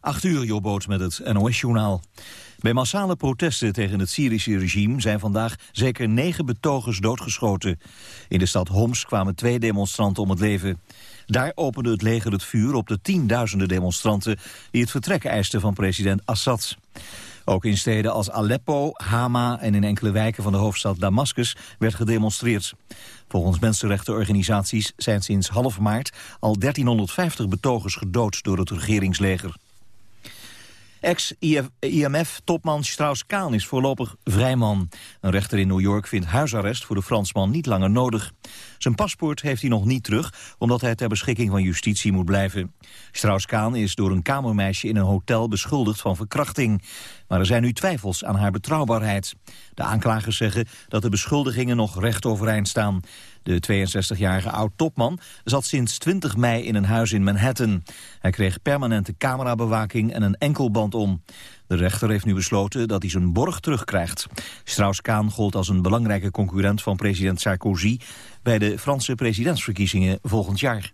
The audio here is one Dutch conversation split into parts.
8 uur, Jobboot met het NOS-journaal. Bij massale protesten tegen het Syrische regime zijn vandaag zeker negen betogers doodgeschoten. In de stad Homs kwamen twee demonstranten om het leven. Daar opende het leger het vuur op de tienduizenden demonstranten die het vertrek eisten van president Assad. Ook in steden als Aleppo, Hama en in enkele wijken van de hoofdstad Damascus werd gedemonstreerd. Volgens mensenrechtenorganisaties zijn sinds half maart al 1350 betogers gedood door het regeringsleger. Ex-IMF-topman Strauss-Kaan is voorlopig vrijman. Een rechter in New York vindt huisarrest voor de Fransman niet langer nodig. Zijn paspoort heeft hij nog niet terug, omdat hij ter beschikking van justitie moet blijven. Strauss-Kaan is door een kamermeisje in een hotel beschuldigd van verkrachting. Maar er zijn nu twijfels aan haar betrouwbaarheid. De aanklagers zeggen dat de beschuldigingen nog recht overeind staan. De 62-jarige oud-topman zat sinds 20 mei in een huis in Manhattan. Hij kreeg permanente camerabewaking en een enkelband om. De rechter heeft nu besloten dat hij zijn borg terugkrijgt. Strauss-Kaan gold als een belangrijke concurrent van president Sarkozy... bij de Franse presidentsverkiezingen volgend jaar.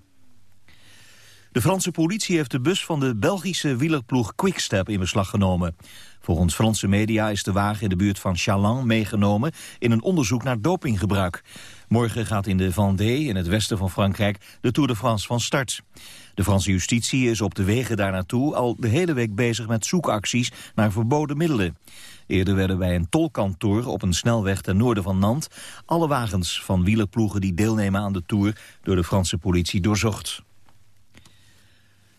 De Franse politie heeft de bus van de Belgische wielerploeg Quickstep in beslag genomen. Volgens Franse media is de wagen in de buurt van Chaland meegenomen in een onderzoek naar dopinggebruik. Morgen gaat in de Vendée, in het westen van Frankrijk, de Tour de France van start. De Franse justitie is op de wegen daar naartoe al de hele week bezig met zoekacties naar verboden middelen. Eerder werden bij een tolkantoor op een snelweg ten noorden van Nantes alle wagens van wielerploegen die deelnemen aan de Tour door de Franse politie doorzocht.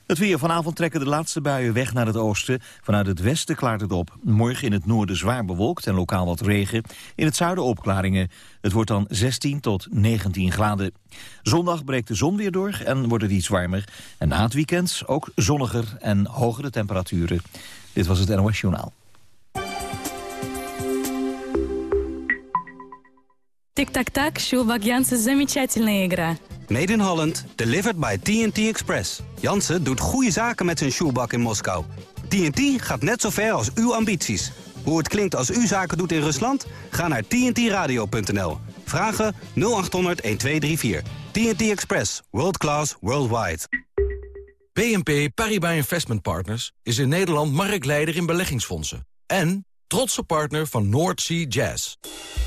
Het weer. Vanavond trekken de laatste buien weg naar het oosten. Vanuit het westen klaart het op. Morgen in het noorden zwaar bewolkt en lokaal wat regen. In het zuiden opklaringen. Het wordt dan 16 tot 19 graden. Zondag breekt de zon weer door en wordt het iets warmer. En na het weekend ook zonniger en hogere temperaturen. Dit was het NOS Journaal. Tic-tac-tac, Sjoelbak Jansen, замечательная игра. Made in Holland, delivered by TNT Express. Jansen doet goede zaken met zijn shoebak in Moskou. TNT gaat net zo ver als uw ambities. Hoe het klinkt als u zaken doet in Rusland? Ga naar tntradio.nl. Vragen 0800 1234. TNT Express. World class, worldwide. BNP Paribas Investment Partners is in Nederland marktleider in beleggingsfondsen. En trotse partner van North Sea Jazz.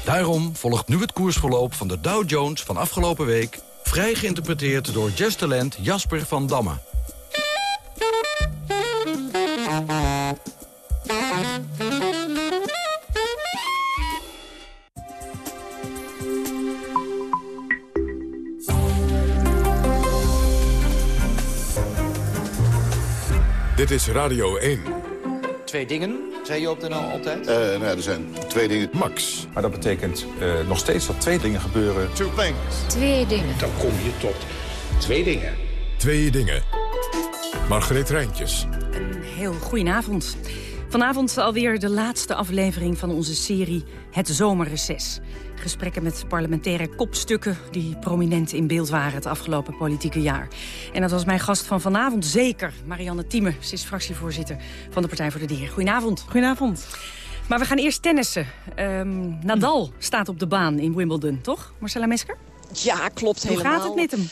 Daarom volgt nu het koersverloop van de Dow Jones van afgelopen week... vrij geïnterpreteerd door jazztalent Jasper van Damme. Dit is Radio 1. Twee dingen, zei je op de NL altijd? Uh, nou, er zijn twee dingen. Max. Maar dat betekent uh, nog steeds dat twee dingen gebeuren. Two things. Twee dingen. Dan kom je tot twee dingen. Twee dingen. Margreet Rijntjes. Een heel goedenavond. Vanavond alweer de laatste aflevering van onze serie Het Zomerreces. Gesprekken met parlementaire kopstukken die prominent in beeld waren het afgelopen politieke jaar. En dat was mijn gast van vanavond zeker, Marianne Thieme. Ze is fractievoorzitter van de Partij voor de Dieren. Goedenavond. Goedenavond. Maar we gaan eerst tennissen. Um, Nadal staat op de baan in Wimbledon, toch? Marcella Mesker? Ja, klopt Hoe helemaal. gaat het met hem?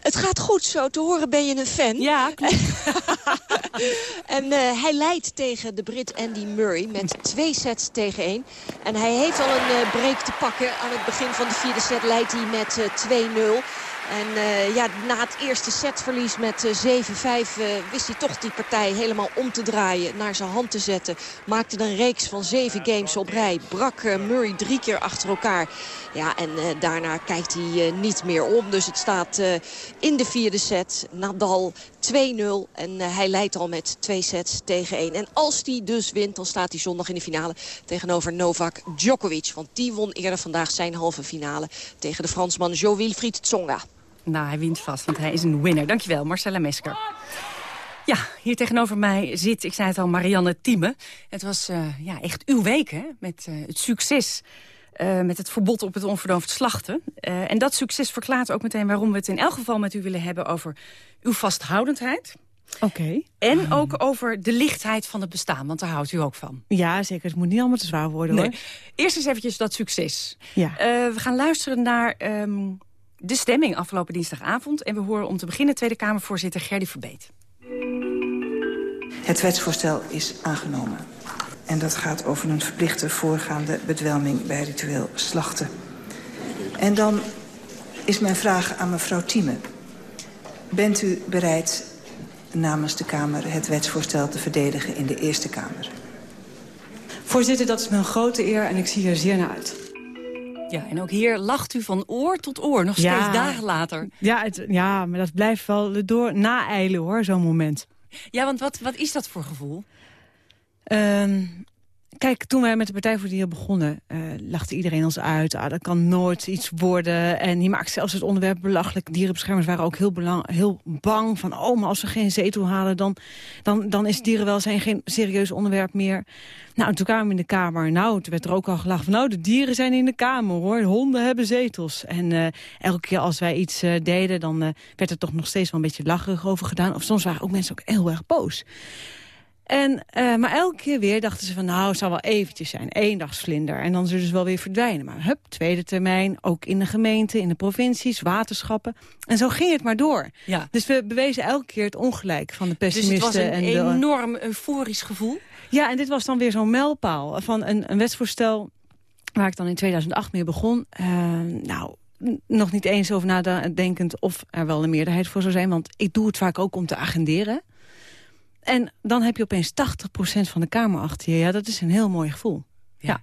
Het gaat goed zo. Te horen ben je een fan. Ja, klopt. en uh, hij leidt tegen de Brit Andy Murray met twee sets tegen één. En hij heeft al een uh, break te pakken. Aan het begin van de vierde set leidt hij met uh, 2-0. En uh, ja, na het eerste setverlies met uh, 7-5 uh, wist hij toch die partij helemaal om te draaien. Naar zijn hand te zetten. Maakte een reeks van zeven games op rij. Brak Murray drie keer achter elkaar. Ja, en daarna kijkt hij niet meer om. Dus het staat in de vierde set. Nadal 2-0. En hij leidt al met twee sets tegen één. En als hij dus wint, dan staat hij zondag in de finale tegenover Novak Djokovic. Want die won eerder vandaag zijn halve finale tegen de Fransman Jo-Wilfried Tsonga. Nou, hij wint vast, want hij is een winner. Dankjewel, Marcella Mesker. Ja, hier tegenover mij zit, ik zei het al, Marianne Thieme. Het was uh, ja, echt uw week, hè? Met uh, het succes... Uh, met het verbod op het onverdoofd slachten. Uh, en dat succes verklaart ook meteen waarom we het in elk geval met u willen hebben... over uw vasthoudendheid. Oké. Okay. En ook over de lichtheid van het bestaan, want daar houdt u ook van. Ja, zeker. Het moet niet allemaal te zwaar worden, nee. hoor. Eerst eens eventjes dat succes. Ja. Uh, we gaan luisteren naar um, de stemming afgelopen dinsdagavond. En we horen om te beginnen Tweede Kamervoorzitter Gerdy Verbeet. Het wetsvoorstel is aangenomen. En dat gaat over een verplichte voorgaande bedwelming bij ritueel slachten. En dan is mijn vraag aan mevrouw Thieme. Bent u bereid namens de Kamer het wetsvoorstel te verdedigen in de Eerste Kamer? Voorzitter, dat is mijn grote eer en ik zie er zeer naar uit. Ja, en ook hier lacht u van oor tot oor, nog steeds Ja. dagen later. Ja, het, ja, maar dat blijft wel door naeilen hoor, zo'n moment. Ja, want wat, wat is dat voor gevoel? Ehm, kijk, toen wij met de Partij voor Dieren begonnen... eh, lachte iedereen ons uit. Ah, dat kan nooit iets worden. En die maakt zelfs het onderwerp belachelijk. Dierenbeschermers waren ook heel, bang van... oh, maar als we geen zetel halen, dan, dan, dan is dierenwelzijn geen serieus onderwerp meer. Nou, en toen kwamen we in de Kamer. Nou, toen werd er ook al gelachen van... nou, de dieren zijn in de Kamer, hoor. De honden hebben zetels. En eh, elke keer als wij iets eh, deden... dan werd er toch nog steeds wel een beetje lacherig over gedaan. Of soms waren ook mensen ook heel erg boos. En, eh, maar elke keer weer dachten ze van nou, het zal wel eventjes zijn. Eendagsvlinder. En dan zullen ze wel weer verdwijnen. Maar hup, tweede termijn, ook in de gemeente, in de provincies, waterschappen. En zo ging het maar door. Ja. Dus we bewezen elke keer het ongelijk van de Dus het pessimisten. was een en de, enorm euforisch gevoel. ja, en dit was dan weer zo'n mijlpaal van een, een wetsvoorstel... waar ik dan in 2008 mee begon. Eh, nou, nog niet eens over nadenkend of er wel een meerderheid voor zou zijn. Want ik doe het vaak ook om te agenderen. En dan heb je opeens 80% van de Kamer achter je. Ja, dat is een heel mooi gevoel. Ja.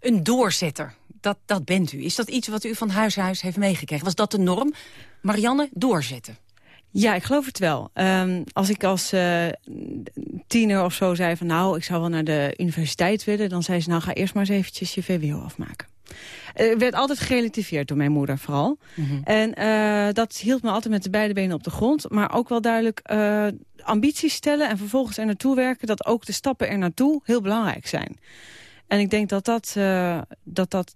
Een doorzetter, dat, dat bent u. Is dat iets wat u van huis uit huis heeft meegekregen? Was dat de norm? Marianne, doorzetten. Ja, ik geloof het wel. Ehm, als ik als eh, tiener of zo zei van nou, ik zou wel naar de universiteit willen... dan zei ze nou, ga eerst maar eens eventjes je VWO afmaken. Er werd altijd gerelativeerd door mijn moeder vooral. En eh, dat hield me altijd met de beide benen op de grond. Maar ook wel duidelijk eh, ambities stellen en vervolgens er naartoe werken... dat ook de stappen er naartoe heel belangrijk zijn. En ik denk dat dat, dat, dat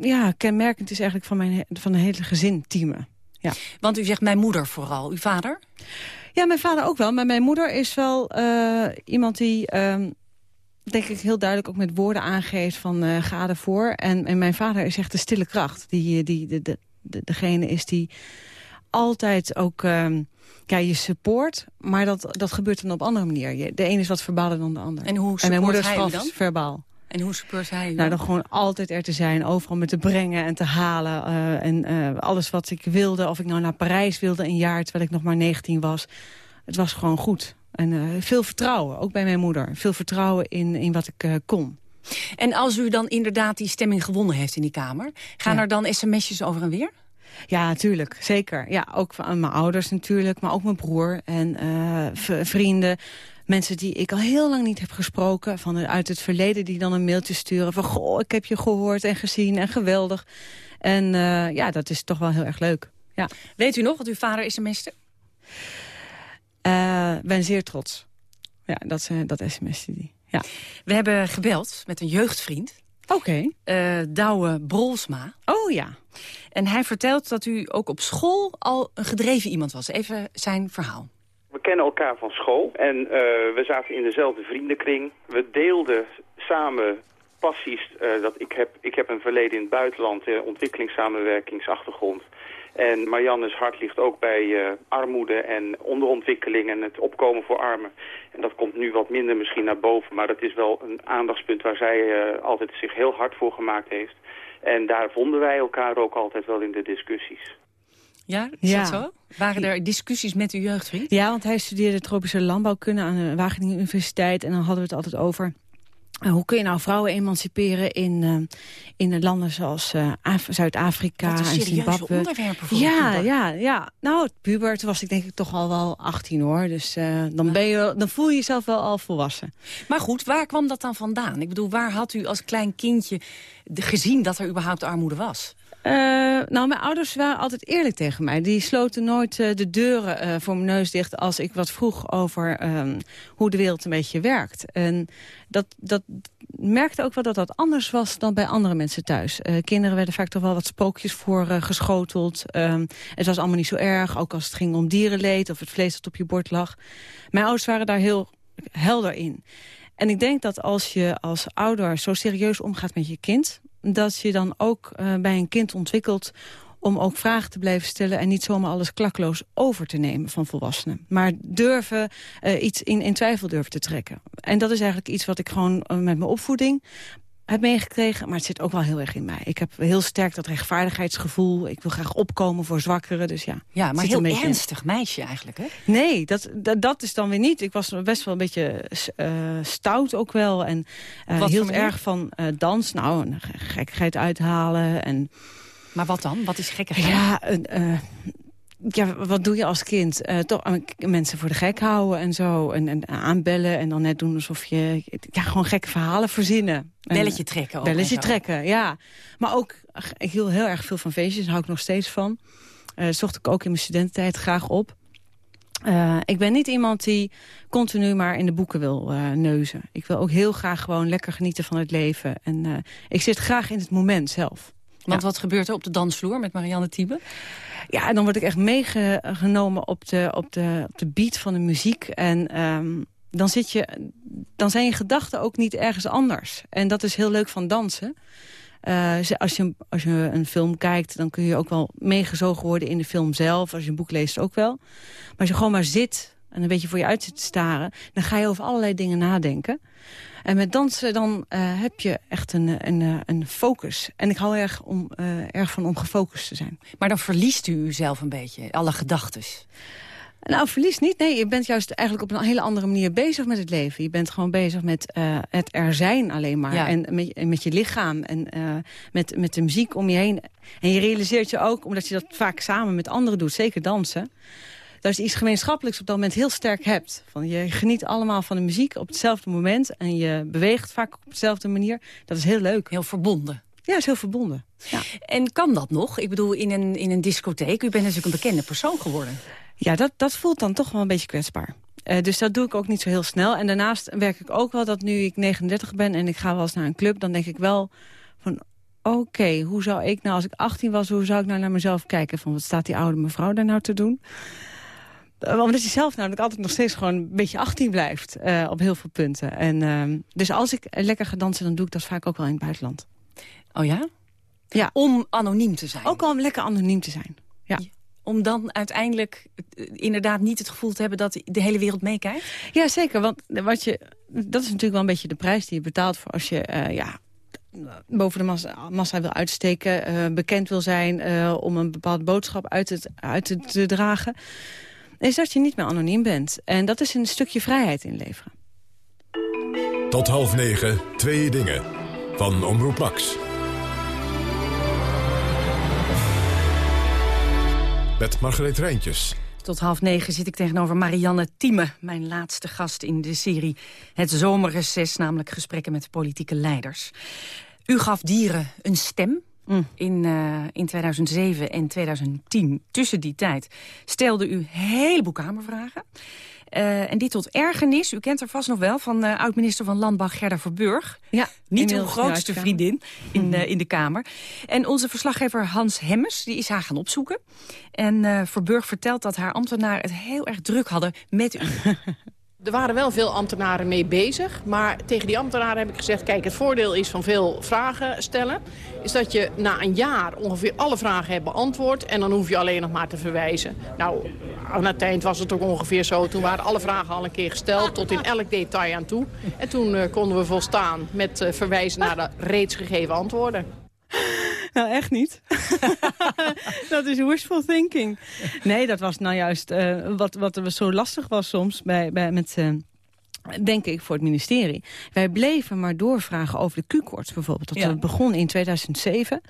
ja, kenmerkend is eigenlijk van, mijn, van een hele gezin teamen. Ja. Want u zegt mijn moeder vooral. Uw vader? Ja, mijn vader ook wel. Maar mijn moeder is wel iemand die, ehm, denk ik, heel duidelijk ook met woorden aangeeft van eh, ga ervoor. En, en mijn vader is echt de stille kracht. Die, eh, die de, de, de, degene is die altijd ook ehm, ja, je support. Maar dat, dat gebeurt dan op andere manier. Je- De een is wat verbaler dan de ander. En hoe mijn support moeder is hij dan? verbaal. En hoe support hij Nou, dan? gewoon altijd er te zijn, overal me te brengen en te halen. eh, en alles wat ik wilde, of ik nou naar Parijs wilde een jaar... terwijl ik nog maar 19 was. Het was gewoon goed. En eh, veel vertrouwen, ook bij mijn moeder. Veel vertrouwen in, in wat ik eh, kon. En als u dan inderdaad die stemming gewonnen heeft in die Kamer... gaan Ja. er dan sms'jes over en weer? Ja, natuurlijk. Zeker. Ja, ook van mijn ouders natuurlijk, maar ook mijn broer en eh, vrienden. Mensen die ik al heel lang niet heb gesproken, van de- uit het verleden... die dan een mailtje sturen van, goh, ik heb je gehoord en gezien en geweldig. En ja, dat is toch wel heel erg leuk. Ja. Weet u nog wat uw vader sms'te? Eh, ben zeer trots. Ja, dat, uh, dat sms'te die. Ja. We hebben gebeld met een jeugdvriend. Oké. eh, Douwe Brolsma. Oh ja. En hij vertelt dat u ook op school al een gedreven iemand was. Even zijn verhaal. We kennen elkaar van school en uh, we zaten in dezelfde vriendenkring. We deelden samen passies. Uh, dat ik, heb, ik heb een verleden in het buitenland, uh, ontwikkelingssamenwerkingsachtergrond. En Marianne's hart ligt ook bij uh, armoede en onderontwikkeling en het opkomen voor armen. En dat komt nu wat minder misschien naar boven, maar dat is wel een aandachtspunt waar zij uh, altijd zich heel hard voor gemaakt heeft. En daar vonden wij elkaar ook altijd wel in de discussies. Ja, is ja. dat zo? Waren er discussies met uw jeugdvriend? Ja, want hij studeerde tropische landbouwkunde aan de Wageningen Universiteit. En dan hadden we het altijd over... Uh, hoe kun je nou vrouwen emanciperen in, uh, in landen zoals uh, Zuid-Afrika en Zimbabwe? onderwerpen voor ja, ja, ja. Nou, puber, toen was ik denk ik toch al wel 18 hoor. Dus uh, dan, ben je, dan voel je jezelf wel al volwassen. Maar goed, waar kwam dat dan vandaan? Ik bedoel, waar had u als klein kindje gezien dat er überhaupt armoede was? Uh, nou, mijn ouders waren altijd eerlijk tegen mij. Die sloten nooit uh, de deuren uh, voor mijn neus dicht als ik wat vroeg over um, hoe de wereld een beetje werkt. En dat, dat merkte ook wel dat dat anders was dan bij andere mensen thuis. kinderen werden vaak toch wel wat spookjes voor geschoteld. Um, het was allemaal niet zo erg, ook als het ging om dierenleed of het vlees dat op je bord lag. Mijn ouders waren daar heel helder in. En ik denk dat als je als ouder zo serieus omgaat met je kind dat je dan ook uh, bij een kind ontwikkelt om ook vragen te blijven stellen... en niet zomaar alles klakloos over te nemen van volwassenen. Maar durven uh, iets in, in twijfel durven te trekken. En dat is eigenlijk iets wat ik gewoon uh, met mijn opvoeding heb meegekregen. Maar het zit ook wel heel erg in mij. Ik heb heel sterk dat rechtvaardigheidsgevoel. Ik wil graag opkomen voor zwakkeren. Dus ja, ja maar heel ernstig meisje eigenlijk, hè? Nee, dat, dat, dat, is dan weer niet. Ik was best wel een beetje uh, stout ook wel. En uh, heel erg van uh, dans. Nou, een gekkigheid uithalen. En... Maar wat dan? Wat is gekkigheid? Ja, ja, wat doe je als kind? Uh, toch mensen voor de gek houden en zo. En, en, aanbellen en dan net doen alsof je... Ja, gewoon gekke verhalen verzinnen. Belletje trekken ook. Belletje trekken, ja. Maar ook, ik hield heel erg veel van feestjes. Daar hou ik nog steeds van. Uh, zocht ik ook in mijn studententijd graag op. Uh, ik ben niet iemand die continu maar in de boeken wil uh, neuzen. Ik wil ook heel graag gewoon lekker genieten van het leven. En ik zit graag in het moment zelf. Want ja. wat gebeurt er op de dansvloer met Marianne Thiebe? Ja, en dan word ik echt meegenomen op de, op, de, op de beat van de muziek. En um, dan, zit je, dan zijn je gedachten ook niet ergens anders. En dat is heel leuk van dansen. Uh, als, je, als je een film kijkt, dan kun je ook wel meegezogen worden in de film zelf. Als je een boek leest ook wel. Maar als je gewoon maar zit en een beetje voor je uit zit te staren... dan ga je over allerlei dingen nadenken. En met dansen dan uh, heb je echt een, een, een focus. En ik hou erg, om, uh, erg van om gefocust te zijn. Maar dan verliest u uzelf een beetje, alle gedachten. Nou, verlies niet. Nee, je bent juist eigenlijk op een hele andere manier bezig met het leven. Je bent gewoon bezig met uh, het er zijn alleen maar. Ja. En met, met je lichaam en uh, met, met de muziek om je heen. En je realiseert je ook, omdat je dat vaak samen met anderen doet, zeker dansen dat je iets gemeenschappelijks op dat moment heel sterk hebt. Van je geniet allemaal van de muziek op hetzelfde moment. En je beweegt vaak op dezelfde manier. Dat is heel leuk. Heel verbonden. Ja, is heel verbonden. Ja. En kan dat nog? Ik bedoel, in een, in een discotheek. U bent natuurlijk een bekende persoon geworden. Ja, dat, dat voelt dan toch wel een beetje kwetsbaar. Uh, dus dat doe ik ook niet zo heel snel. En daarnaast werk ik ook wel dat nu ik 39 ben en ik ga wel eens naar een club... dan denk ik wel van, oké, okay, hoe zou ik nou, als ik 18 was... hoe zou ik nou naar mezelf kijken? Van, wat staat die oude mevrouw daar nou te doen? Omdat je zelf namelijk altijd nog steeds gewoon een beetje 18 blijft. Uh, op heel veel punten. En, uh, dus als ik lekker ga dansen, dan doe ik dat vaak ook wel in het buitenland. Oh ja? Ja. Om anoniem te zijn? Ook om lekker anoniem te zijn, ja. Om dan uiteindelijk inderdaad niet het gevoel te hebben dat de hele wereld meekijkt? Ja, zeker. Want wat je, dat is natuurlijk wel een beetje de prijs die je betaalt voor als je... Uh, ja, boven de massa, massa wil uitsteken, uh, bekend wil zijn... Uh, om een bepaalde boodschap uit, het, uit te, te dragen is dat je niet meer anoniem bent. En dat is een stukje vrijheid inleveren. Tot half negen, twee dingen. Van Omroep Max. Met Margreet Rijntjes. Tot half negen zit ik tegenover Marianne Thieme, mijn laatste gast in de serie Het Zomerreces, namelijk gesprekken met politieke leiders. U gaf dieren een stem, Mm. In, uh, in 2007 en 2010, tussen die tijd, stelde u een heleboel Kamervragen. Uh, en dit tot ergernis, u kent er vast nog wel, van uh, oud-minister van Landbouw Gerda Verburg. Ja, Niet uw grootste vriendin in, uh, in de Kamer. En onze verslaggever Hans Hemmers, die is haar gaan opzoeken. En Verburg vertelt dat haar ambtenaren het heel erg druk hadden met u. Er waren wel veel ambtenaren mee bezig, maar tegen die ambtenaren heb ik gezegd... kijk, het voordeel is van veel vragen stellen... is dat je na een jaar ongeveer alle vragen hebt beantwoord... en dan hoef je alleen nog maar te verwijzen. Nou, aan het eind was het ook ongeveer zo. Toen waren alle vragen al een keer gesteld, tot in elk detail aan toe. En toen uh, konden we volstaan met uh, verwijzen naar de reeds gegeven antwoorden. Nou, echt niet. dat is wishful thinking. Nee, dat was nou juist uh, wat, wat zo lastig was soms bij, bij, met... Uh, denk ik, voor het ministerie. Wij bleven maar doorvragen over de Q-koorts bijvoorbeeld. Dat ja. begon in 2007.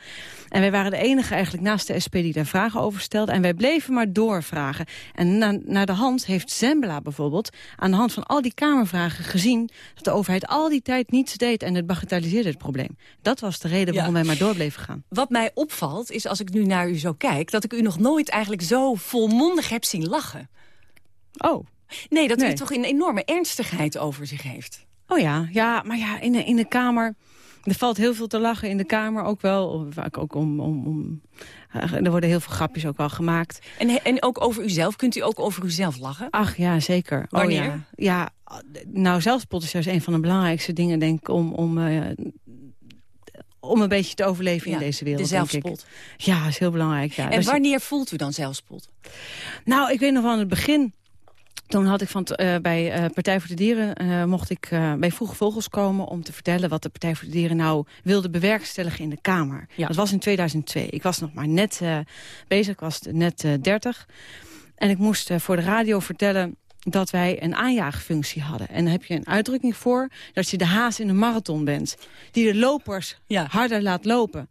En wij waren de enige eigenlijk naast de SP die daar vragen over stelde. En wij bleven maar doorvragen. En na, naar de hand heeft Zembla bijvoorbeeld... aan de hand van al die Kamervragen gezien... dat de overheid al die tijd niets deed en het bagatelliseerde het probleem. Dat was de reden waarom ja. wij maar door bleven gaan. Wat mij opvalt is, als ik nu naar u zo kijk... dat ik u nog nooit eigenlijk zo volmondig heb zien lachen. Oh, Nee, dat nee. u toch een enorme ernstigheid over zich heeft. Oh ja, ja maar ja, in de, in de Kamer... Er valt heel veel te lachen in de Kamer ook wel. Vaak ook om... om, om er worden heel veel grapjes ook wel gemaakt. En, en ook over uzelf? Kunt u ook over uzelf lachen? Ach ja, zeker. Wanneer? Oh, ja. ja, nou zelfspot is juist een van de belangrijkste dingen, denk ik, om... om uh, om een beetje te overleven Ja, in deze wereld. de denk ik. zelfspot. Ja, is heel belangrijk. Ja. en Dus- wanneer voelt u dan zelfspot? Nou, ik weet nog aan het begin. Toen had ik van eh, bij eh, Partij voor de Dieren eh, mocht ik bij Vroege Vogels komen om te vertellen wat de Partij voor de Dieren nou wilde bewerkstelligen in de Kamer. Dat was in 2002. Ik was nog maar net bezig, ik was net eh 30. En ik moest voor de radio vertellen dat wij een aanjaagfunctie hadden. En dan heb je een uitdrukking voor dat je de haas in een marathon bent. Die de lopers harder laat lopen.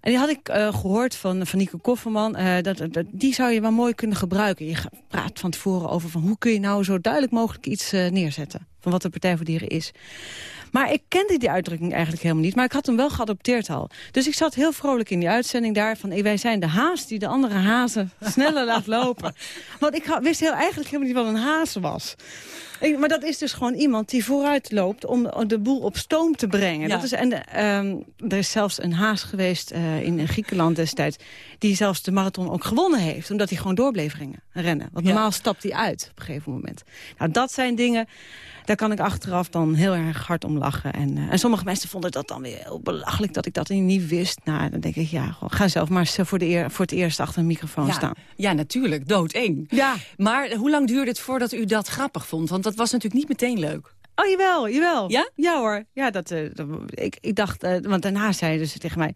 En die had ik eh, gehoord van, van Nico Kofferman. eh, dat, dat, die zou je wel mooi kunnen gebruiken. Je praat van tevoren over van hoe kun je nou zo duidelijk mogelijk iets eh, neerzetten. Van wat de Partij voor Dieren is. Maar ik kende die uitdrukking eigenlijk helemaal niet. Maar ik had hem wel geadopteerd al. Dus ik zat heel vrolijk in die uitzending daar. Van eh, wij zijn de haas die de andere hazen sneller laat lopen. Want ik wist heel eigenlijk helemaal niet wat een haas was. Ik- maar dat is dus gewoon iemand die vooruit loopt om de boel op stoom te brengen. Ja. Dat is, en ehm, er is zelfs een haas geweest eh, in Griekenland destijds... die zelfs de marathon ook gewonnen heeft, omdat hij gewoon door bleef ringen, rennen. Want Ja. normaal stapt hij uit op een gegeven moment. Nou, dat zijn dingen, daar kan ik achteraf dan heel erg hard om lachen. En, eh, en sommige mensen vonden dat dan weer heel belachelijk dat ik dat niet wist. Nou, dan denk ik, ja, ga zelf maar eens voor, de eer, voor het eerst achter een microfoon Ja, staan. ja, natuurlijk. Doodeng. Ja. Maar hoe lang duurde het voordat u dat grappig vond? Want dat was natuurlijk niet meteen leuk. Oh, jawel, jawel. Ja? Ja hoor. Ja, dat, eh, dat- ik, ik dacht, eh, want daarna zeiden ze tegen mij...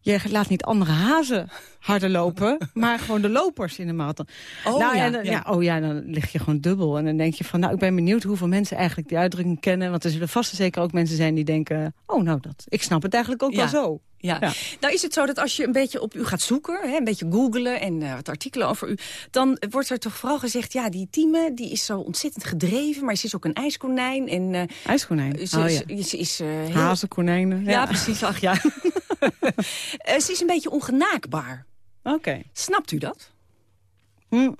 je laat niet andere hazen harder lopen, maar gewoon de lopers in de marathon. Oh, nou, ja, en ja. ja, oh ja, dan lig je gewoon dubbel. En dan denk je van, nou, ik ben benieuwd hoeveel mensen eigenlijk die uitdrukking kennen. Want er zullen vast en zeker ook mensen zijn die denken... oh, nou, dat, ik snap het eigenlijk ook Ja. wel zo. Ja. Ja. Nou is het zo dat als je een beetje op u gaat zoeken, hè, een beetje googelen en eh, wat artikelen over u, dan wordt er toch vooral gezegd, ja, die Tieme die is zo ontzettend gedreven, maar ze is ook een ijskonijn. En, eh, IJskonijn. ze, oh, ja. ze- ze is, eh, heel- Hazen, konijnen. Ja, precies. Ach ja. Eh, ze is een beetje ongenaakbaar. Oké. Snapt u dat? Hm.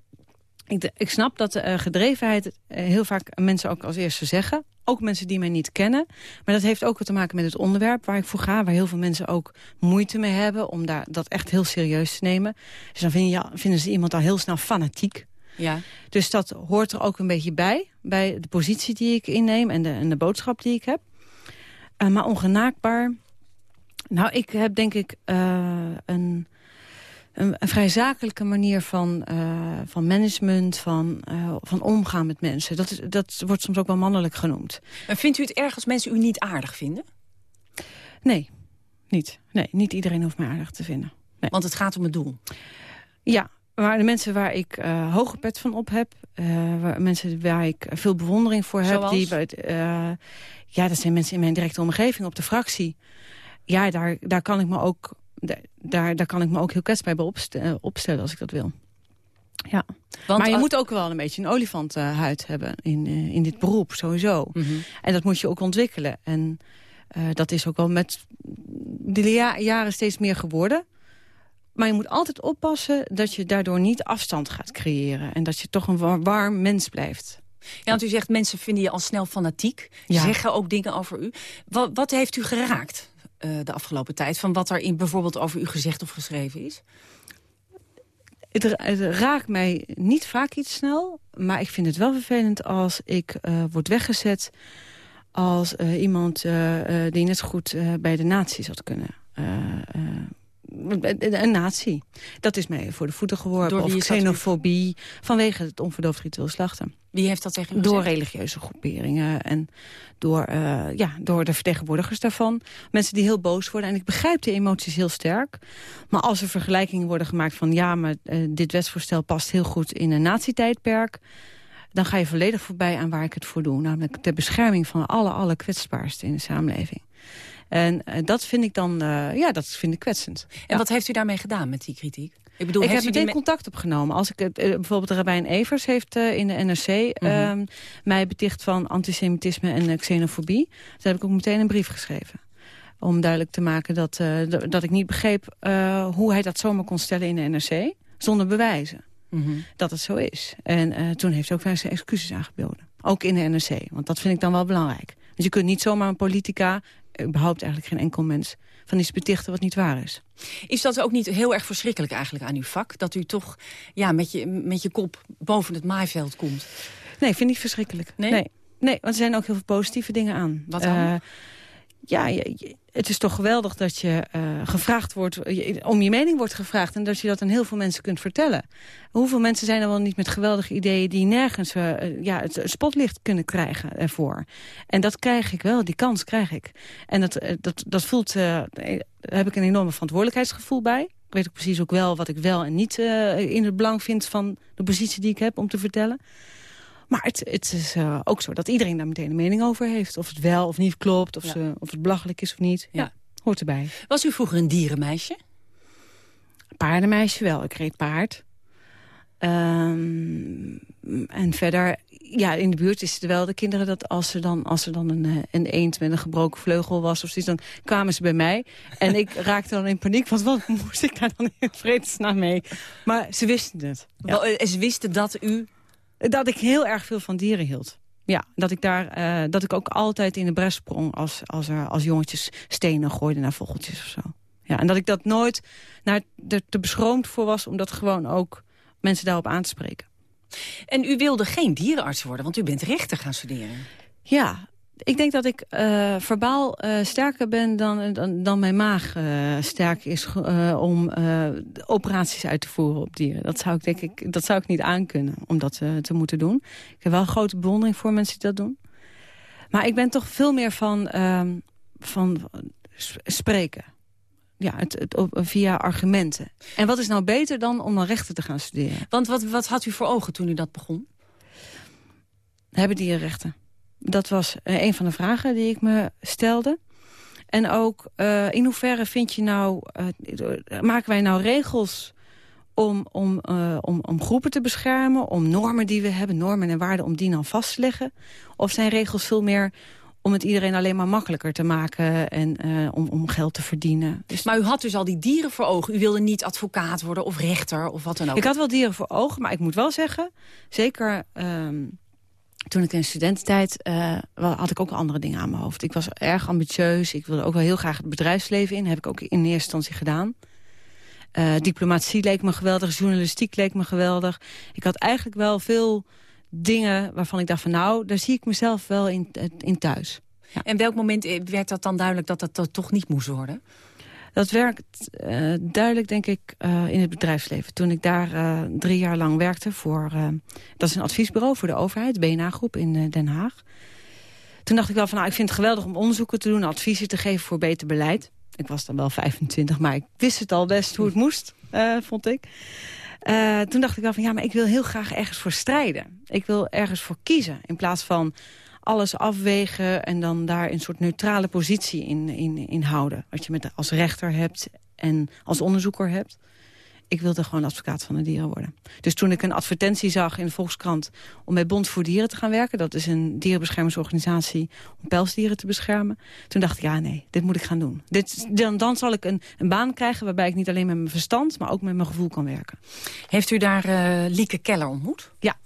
Ik, ik snap dat eh, gedrevenheid eh, heel vaak mensen ook als eerste zeggen. Ook mensen die mij niet kennen. Maar dat heeft ook te maken met het onderwerp waar ik voor ga. Waar heel veel mensen ook moeite mee hebben om daar, dat echt heel serieus te nemen. Dus dan vind je, vinden ze iemand al heel snel fanatiek. Ja. Dus dat hoort er ook een beetje bij. Bij de positie die ik inneem en de, en de boodschap die ik heb. Maar ongenaakbaar... Nou, ik heb denk ik eh, een, een, een vrij zakelijke manier van, eh, van management, van, eh, van omgaan met mensen. Dat, is, dat wordt soms ook wel mannelijk genoemd. En vindt u het erg als mensen u niet aardig vinden? Nee, niet. Nee, niet iedereen hoeft mij aardig te vinden. Nee. Want het gaat om het doel. Ja, maar de mensen waar ik eh hoge pet van op heb... waar, mensen waar ik veel bewondering voor heb... Zoals? Die, ja, dat zijn mensen in mijn directe omgeving, op de fractie. Ja, daar, daar, kan, ik me ook, daar, daar kan ik me ook heel kwetsbaar bij eh, opstellen als ik dat wil. Ja. Want maar je moet ook wel een beetje een olifantenhuid hebben in, eh, in dit beroep, sowieso. Mhm. En dat moet je ook ontwikkelen. En eh, dat is ook wel met de ja- jaren steeds meer geworden. Maar je moet altijd oppassen dat je daardoor niet afstand gaat creëren. En dat je toch een war- warm mens blijft. Ja, want u zegt mensen vinden je al snel fanatiek. Ja. Zeggen ook dingen over u. Wat, wat heeft u geraakt eh, de afgelopen tijd? Van wat er in bijvoorbeeld over u gezegd of geschreven is? Het, ra- het raakt mij niet vaak iets snel. Maar ik vind het wel vervelend als ik eh, word weggezet... als eh, iemand die net goed bij de nazi's had kunnen... een nazi. Dat is mij voor de voeten geworpen. Of xenofobie. Vanwege het onverdoofd ritueel slachten. Wie heeft dat tegen u Door gezegd? religieuze groeperingen en door, eh, ja, door de vertegenwoordigers daarvan. Mensen die heel boos worden. En ik begrijp die emoties heel sterk. Maar als er vergelijkingen worden gemaakt van... ja, maar eh, dit wetsvoorstel past heel goed in een nazi-tijdperk... dan ga je volledig voorbij aan waar ik het voor doe. Namelijk ter bescherming van alle, alle kwetsbaarsten in de samenleving. En eh, dat vind ik dan, eh, ja, dat vind ik kwetsend. En wat heeft u daarmee gedaan met die kritiek? Ik bedoel, ik heeft heb die meteen me- contact opgenomen. Als ik het, eh, bijvoorbeeld de Rabijn Evers heeft in de NRC Mhm. ehm, mij beticht van antisemitisme en xenofobie. Toen heb ik ook meteen een brief geschreven. Om duidelijk te maken dat, dat ik niet begreep hoe hij dat zomaar kon stellen in de NRC. Zonder bewijzen Mhm. dat het zo is. En toen heeft hij ook wel zijn excuses aangeboden. Ook in de NRC, want dat vind ik dan wel belangrijk. Want je kunt niet zomaar een politica, überhaupt eigenlijk geen enkel mens... van iets betichten wat niet waar is. Is dat ook niet heel erg verschrikkelijk eigenlijk aan uw vak? Dat u toch ja, met, je, met je kop boven het maaiveld komt? Nee, vind ik niet verschrikkelijk. Nee? nee? Nee, want er zijn ook heel veel positieve dingen aan. Wat dan? Eh, ja, je- je- het is toch geweldig dat je uh, gevraagd wordt, om je mening wordt gevraagd... en dat je dat aan heel veel mensen kunt vertellen. Hoeveel mensen zijn er wel niet met geweldige ideeën... die nergens uh, ja, het spotlicht kunnen krijgen ervoor. En dat krijg ik wel, die kans krijg ik. En dat, dat, dat voelt, daar heb ik een enorme verantwoordelijkheidsgevoel bij. Ik weet ook precies ook wel wat ik wel en niet in het belang vind... van de positie die ik heb om te vertellen. Maar het, het is uh, ook zo dat iedereen daar meteen een mening over heeft. Of het wel of niet klopt, of, ze, of het belachelijk is of niet. Ja. hoort erbij. Was u vroeger een dierenmeisje? Paardenmeisje wel, ik reed paard. Um, en verder, ja, in de buurt is het wel de kinderen dat als er dan, als er dan een, eh, een eend met een gebroken vleugel was of zoiets, dan kwamen ze bij mij. En ik raakte dan in paniek, want wat moest ik daar dan in vredesnaam mee? Maar ze wisten het. Ja. Eh, ze wisten dat u dat ik heel erg veel van dieren hield. Ja, dat ik, daar, uh, dat ik ook altijd in de bres sprong als, als, er, als jongetjes stenen gooiden naar vogeltjes of zo. Ja, en dat ik dat nooit naar, er te beschroomd voor was om dat gewoon ook mensen daarop aan te spreken. En u wilde geen dierenarts worden, want u bent rechter gaan studeren. Ja, ik denk dat ik uh, verbaal uh, sterker ben dan, dan, dan mijn maag uh, sterk is om operaties uit te voeren op dieren. Dat zou ik denk ik, dat zou ik niet aankunnen om dat te moeten doen. Ik heb wel grote bewondering voor mensen die dat doen. Maar ik ben toch veel meer van, ehm, van spreken. Ja, het, het, via argumenten. En wat is nou beter dan om dan rechten te gaan studeren? Want wat, wat had u voor ogen toen u dat begon? Hebben dierenrechten. Dat was uh, een van de vragen die ik me stelde. En ook, uh, in hoeverre vind je nou, uh, maken wij nou regels om, om, om, om groepen te beschermen, om normen die we hebben, normen en waarden, om die dan vast te leggen? Of zijn regels veel meer om het iedereen alleen maar makkelijker te maken en om, om geld te verdienen. Dus... Maar u had dus al die dieren voor ogen. U wilde niet advocaat worden of rechter of wat dan ook. Ik had wel dieren voor ogen, maar ik moet wel zeggen... zeker um, toen ik in studententijd uh, had ik ook andere dingen aan mijn hoofd. Ik was erg ambitieus. Ik wilde ook wel heel graag het bedrijfsleven in. Dat heb ik ook in eerste instantie gedaan. Uh, diplomatie leek me geweldig. Journalistiek leek me geweldig. Ik had eigenlijk wel veel dingen waarvan ik dacht van nou, daar zie ik mezelf wel in, in thuis. Ja. En welk moment werd dat dan duidelijk dat dat toch niet moest worden? Dat werkt uh, duidelijk, denk ik, uh, in het bedrijfsleven. Toen ik daar uh, drie jaar lang werkte voor... dat is een adviesbureau voor de overheid, BNA-groep in Den Haag. Toen dacht ik wel van, nou, ik vind het geweldig om onderzoeken te doen... adviezen te geven voor beter beleid. Ik was dan wel 25, maar ik wist het al best hoe het moest, vond ik. toen dacht ik wel van, ja, maar ik wil heel graag ergens voor strijden. Ik wil ergens voor kiezen, in plaats van alles afwegen en dan daar een soort neutrale positie in, in, in houden. Wat je met, als rechter hebt en als onderzoeker hebt. Ik wilde gewoon advocaat van de dieren worden. Dus toen ik een advertentie zag in de Volkskrant... om bij Bond voor Dieren te gaan werken... dat is een dierenbeschermingsorganisatie om pelsdieren te beschermen... toen dacht ik, ja nee, dit moet ik gaan doen. Dit, dan, dan zal ik een, een baan krijgen waarbij ik niet alleen met mijn verstand... maar ook met mijn gevoel kan werken. Heeft u daar uh, Lieke Keller ontmoet? Ja.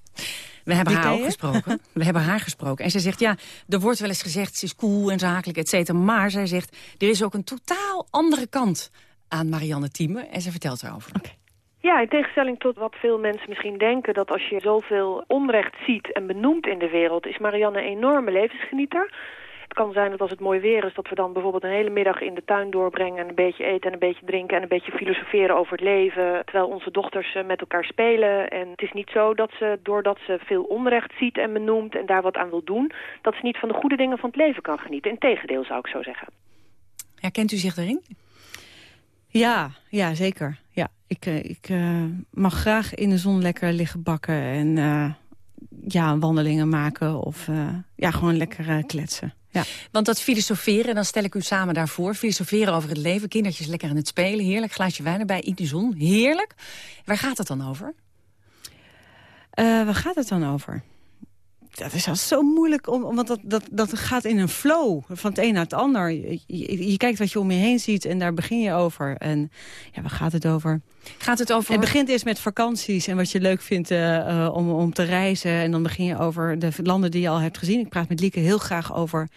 We hebben haar ook gesproken. We hebben haar gesproken. En zij zegt, ja, er wordt wel eens gezegd... ze is cool en zakelijk, et cetera. Maar zij zegt, er is ook een totaal andere kant aan Marianne Thieme. En ze vertelt erover. Okay. Ja, in tegenstelling tot wat veel mensen misschien denken... dat als je zoveel onrecht ziet en benoemt in de wereld... is Marianne een enorme levensgenieter het kan zijn dat als het mooi weer is... dat we dan bijvoorbeeld een hele middag in de tuin doorbrengen... en een beetje eten en een beetje drinken en een beetje filosoferen over het leven... terwijl onze dochters eh, met elkaar spelen. En het is niet zo dat ze, doordat ze veel onrecht ziet en benoemt... en daar wat aan wil doen... dat ze niet van de goede dingen van het leven kan genieten. Integendeel zou ik zo zeggen. Herkent u zich daarin? Ja, ja zeker. Ja, ik, eh, ik uh, mag graag in de zon lekker liggen bakken... en uh, ja, wandelingen maken of ja, gewoon lekker kletsen. Ja. Want dat filosoferen, dan stel ik u samen daarvoor. Filosoferen over het leven, kindertjes lekker aan het spelen. Heerlijk, glaasje wijn erbij, in de zon. Heerlijk. Waar gaat het dan over? Uh, waar gaat het dan over? Dat is al zo moeilijk, om, want dat, dat, dat gaat in een flow van het een naar het ander. Je, je, kijkt wat je om je heen ziet en daar begin je over. En ja, waar gaat het over? Gaat het over... Het begint eerst met vakanties en wat je leuk vindt uh, om, om te reizen. En dan begin je over de landen die je al hebt gezien. Ik praat met Lieke heel graag over,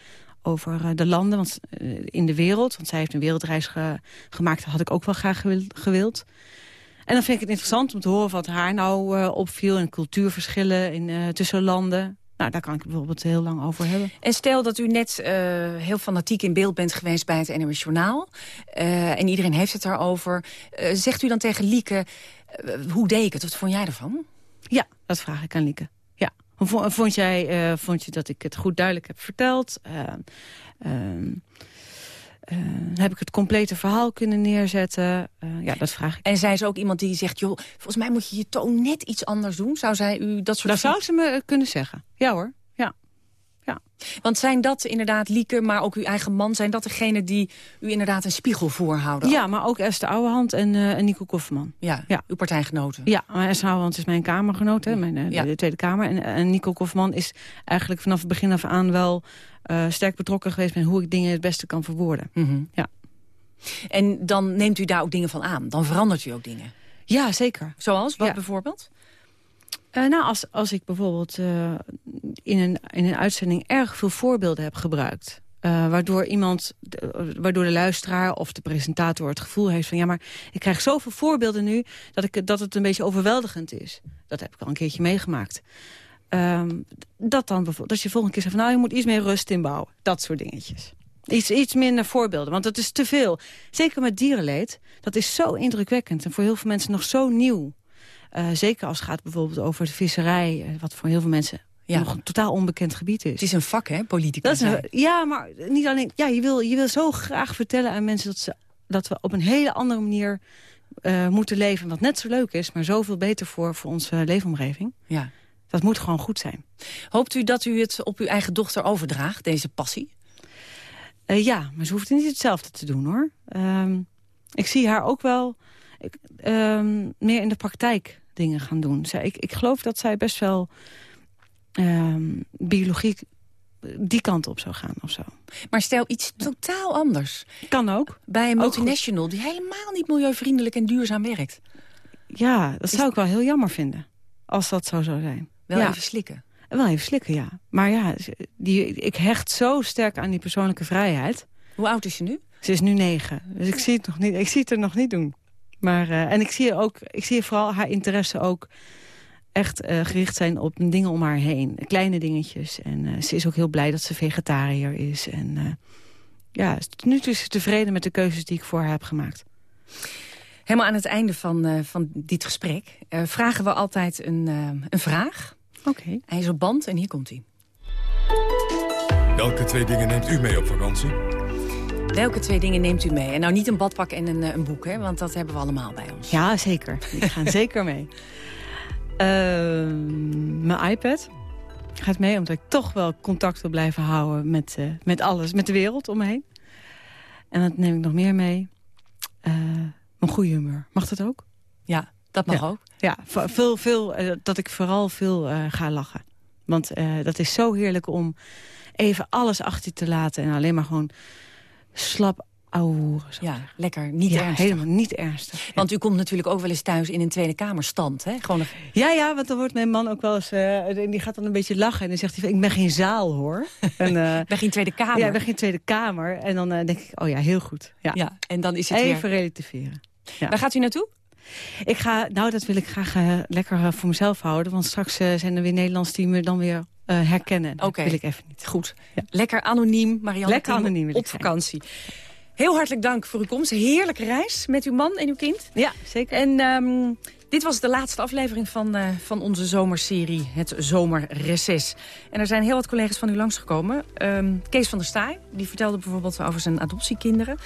over uh, de landen want, uh, in de wereld. Want zij heeft een wereldreis ge gemaakt. Dat had ik ook wel graag gewild. En dan vind ik het interessant om te horen wat haar nou opviel... en cultuurverschillen in, tussen landen. Nou, daar kan ik bijvoorbeeld heel lang over hebben. En stel dat u net uh, heel fanatiek in beeld bent geweest bij het NOS Journaal. Uh, en iedereen heeft het daarover. Uh, zegt u dan tegen Lieke, hoe deed ik het? Wat vond jij ervan? Ja, dat vraag ik aan Lieke. Ja. Vond, jij, vond je dat ik het goed duidelijk heb verteld? Uh, heb ik het complete verhaal kunnen neerzetten? Uh, ja, dat vraag ik. En zij is ook iemand die zegt... joh, volgens mij moet je je toon net iets anders doen. Zou zij u dat soort... Dat zou ze me kunnen zeggen. Ja hoor. Want zijn dat inderdaad Lieke, maar ook uw eigen man... zijn dat degene die u inderdaad een spiegel voorhouden? Ja, maar ook Esther Ouwehand en, uh, en Nico Kofferman. Ja, ja, uw partijgenoten. Ja, maar Esther Ouwehand is mijn kamergenoot, hè, mijn, ja. de Tweede Kamer. En, en Nico Kofferman is eigenlijk vanaf het begin af aan wel... Uh, sterk betrokken geweest bij hoe ik dingen het beste kan verwoorden. Mm -hmm. ja. En dan neemt u daar ook dingen van aan? Dan verandert u ook dingen? Ja, zeker. Zoals? Wat ja. bijvoorbeeld? Uh, nou, als, als ik bijvoorbeeld uh, in, een, in een uitzending erg veel voorbeelden heb gebruikt... Uh, waardoor iemand, waardoor de luisteraar of de presentator het gevoel heeft van... ja, maar ik krijg zoveel voorbeelden nu dat, ik, dat het een beetje overweldigend is. Dat heb ik al een keertje meegemaakt. Um, dat, dan dat je volgende keer zegt van... nou, je moet iets meer rust inbouwen. Dat soort dingetjes. Iets, iets minder voorbeelden, want dat is te veel. Zeker met dierenleed, dat is zo indrukwekkend... en voor heel veel mensen nog zo nieuw. Uh, zeker als het gaat bijvoorbeeld over de visserij... wat voor heel veel mensen ja. nog een totaal onbekend gebied is. Het is een vak, hè, politica dat is een, Ja, maar niet alleen... Ja, je wil, je wil zo graag vertellen aan mensen... dat, ze, dat we op een hele andere manier uh, moeten leven... wat net zo leuk is, maar zoveel beter voor, voor onze leefomgeving. Ja. Dat moet gewoon goed zijn. Hoopt u dat u het op uw eigen dochter overdraagt, deze passie? Uh, ja, maar ze hoeft niet hetzelfde te doen, hoor. Um, ik zie haar ook wel ik, um, meer in de praktijk dingen gaan doen. Zij, ik, ik geloof dat zij best wel um, biologie die kant op zou gaan of zo. Maar stel iets totaal anders. Kan ook. Bij een multinational die helemaal niet milieuvriendelijk en duurzaam werkt. Ja, dat zou ik wel heel jammer vinden. Als dat zo zou zijn. Wel ja. even slikken. Wel even slikken, ja. Maar ja, die, ik hecht zo sterk aan die persoonlijke vrijheid. Hoe oud is je nu? Ze is nu negen. Dus ik zie het, nog niet, ik zie het er nog niet doen. Maar, uh, en ik zie, ook, ik zie vooral haar interesse ook echt uh, gericht zijn op dingen om haar heen. Kleine dingetjes. En uh, ze is ook heel blij dat ze vegetariër is. En uh, ja, nu is ze tevreden met de keuzes die ik voor haar heb gemaakt. Helemaal aan het einde van, uh, van dit gesprek uh, vragen we altijd een, uh, een vraag. Oké. Okay. Hij is op band en hier komt hij. Welke twee dingen neemt u mee op vakantie? Welke twee dingen neemt u mee? En nou niet een badpak en een, een boek, hè? want dat hebben we allemaal bij ons. Ja, zeker. Die gaan zeker mee. Ehm, mijn iPad gaat mee, omdat ik toch wel contact wil blijven houden met, met alles, met de wereld om me heen. En dat neem ik nog meer mee. Mijn goede humeur. Mag dat ook? Ja, dat mag ja. ook. Ja, veel, veel, uh, dat ik vooral veel uh, ga lachen. Want uh, dat is zo heerlijk om even alles achter te laten... en alleen maar gewoon slap ouwe. Ja, lekker. Niet ja, ernstig. helemaal niet ernstig. Want u komt natuurlijk ook wel eens thuis in een Tweede Kamerstand, hè? Gewoon een... Ja, ja, want dan wordt mijn man ook wel eens... Uh, die gaat dan een beetje lachen en dan zegt hij... ik ben geen zaal, hoor. En, uh, ik ben geen Tweede Kamer. Ja, ik ben geen Tweede Kamer. En dan uh, denk ik, oh ja, heel goed. Ja, ja en dan is het Even weer... relativeren. Ja. Waar gaat u naartoe? Ik ga, nou, dat wil ik graag uh, lekker uh, voor mezelf houden. Want straks uh, zijn er weer Nederlands die me dan weer herkennen. Dat okay. wil ik even niet. Goed. Ja. Lekker anoniem, Marianne Lekker anoniem op vakantie. Heel hartelijk dank voor uw komst. Heerlijke reis met uw man en uw kind. Ja, zeker. En um, dit was de laatste aflevering van, uh, van onze zomerserie, het Zomerreces. En er zijn heel wat collega's van u langsgekomen. Um, Kees van der Staaij, die vertelde bijvoorbeeld over zijn adoptiekinderen.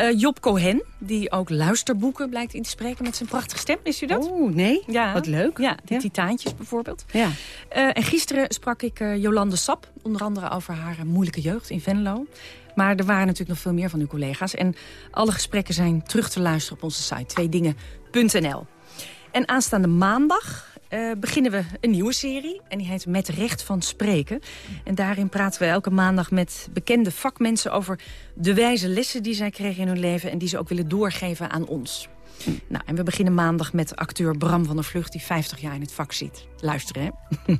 Uh, Job Cohen, die ook luisterboeken blijkt in te spreken met zijn prachtige stem. Is u dat? Oeh, nee. Ja. Wat leuk. Ja, de ja. Titaantjes bijvoorbeeld. Ja. Uh, en gisteren sprak ik uh, Jolande Sap, onder andere over haar moeilijke jeugd in Venlo. Maar er waren natuurlijk nog veel meer van uw collega's. En alle gesprekken zijn terug te luisteren op onze site tweedingen.nl. En aanstaande maandag uh, beginnen we een nieuwe serie. En die heet Met Recht van Spreken. En daarin praten we elke maandag met bekende vakmensen... over de wijze lessen die zij kregen in hun leven... en die ze ook willen doorgeven aan ons. Nou, en we beginnen maandag met acteur Bram van der Vlucht... die 50 jaar in het vak zit. Luisteren, hè?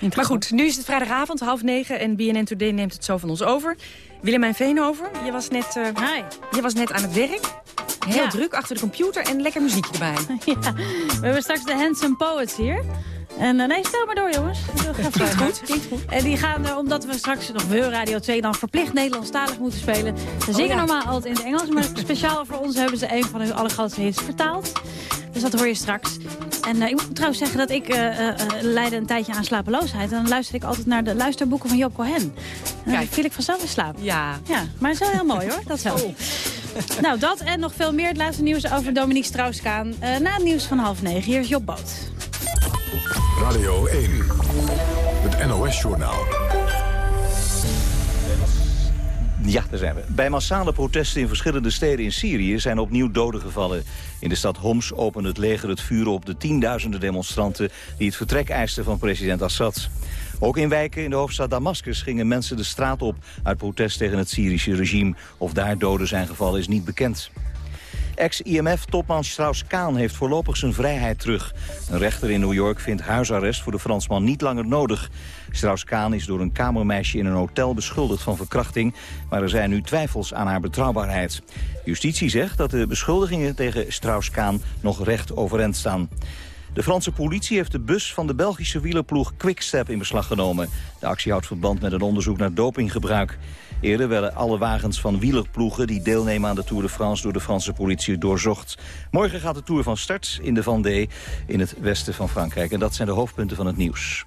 maar goed, nu is het vrijdagavond, half negen... en BNN Today neemt het zo van ons over. Willemijn Veenhoven, je was net, uh, Hi. je was net aan het werk. Heel ja. druk achter de computer en lekker muziekje erbij. Ja. We hebben straks de Handsome Poets hier. En eh, nee, stel maar door, jongens. Klinkt goed. Klinkt goed. En die gaan, uh, omdat we straks nog weer Radio 2 dan verplicht Nederlandstalig moeten spelen. Ze zingen Oh ja. normaal altijd in het Engels, maar speciaal voor ons hebben ze een van hun allergrootste hits vertaald. Dus dat hoor je straks. En eh, ik moet trouwens zeggen dat ik eh eh, eh, leidde een tijdje aan slapeloosheid. En dan luisterde ik altijd naar de luisterboeken van Job Cohen. En dan viel ik vanzelf in slaap. Ja. Ja, maar het is wel heel mooi hoor, dat wel. Nou, dat en nog veel meer. Het laatste nieuws over Dominique Strauss-Kaan. Eh, na het nieuws van half negen. Hier is Job Boot. Radio 1. Het NOS-journaal. Ja, daar zijn we. Bij massale protesten in verschillende steden in Syrië zijn opnieuw doden gevallen. In de stad Homs opende het leger het vuur op de tienduizenden demonstranten... die het vertrek eisten van president Assad. Ook in wijken in de hoofdstad Damascus gingen mensen de straat op... uit protest tegen het Syrische regime. Of daar doden zijn gevallen is niet bekend. Ex-IMF-topman Strauss-Kaan heeft voorlopig zijn vrijheid terug. Een rechter in New York vindt huisarrest voor de Fransman niet langer nodig. Strauss-Kaan is door een kamermeisje in een hotel beschuldigd van verkrachting... maar er zijn nu twijfels aan haar betrouwbaarheid. Justitie zegt dat de beschuldigingen tegen Strauss-Kaan nog recht overeind staan. De Franse politie heeft de bus van de Belgische wielerploeg Quickstep in beslag genomen. De actie houdt verband met een onderzoek naar dopinggebruik. Eerder werden alle wagens van wielerploegen die deelnemen aan de Tour de France door de Franse politie doorzocht. Morgen gaat de Tour van start in de Vendée in het westen van Frankrijk. En dat zijn de hoofdpunten van het nieuws.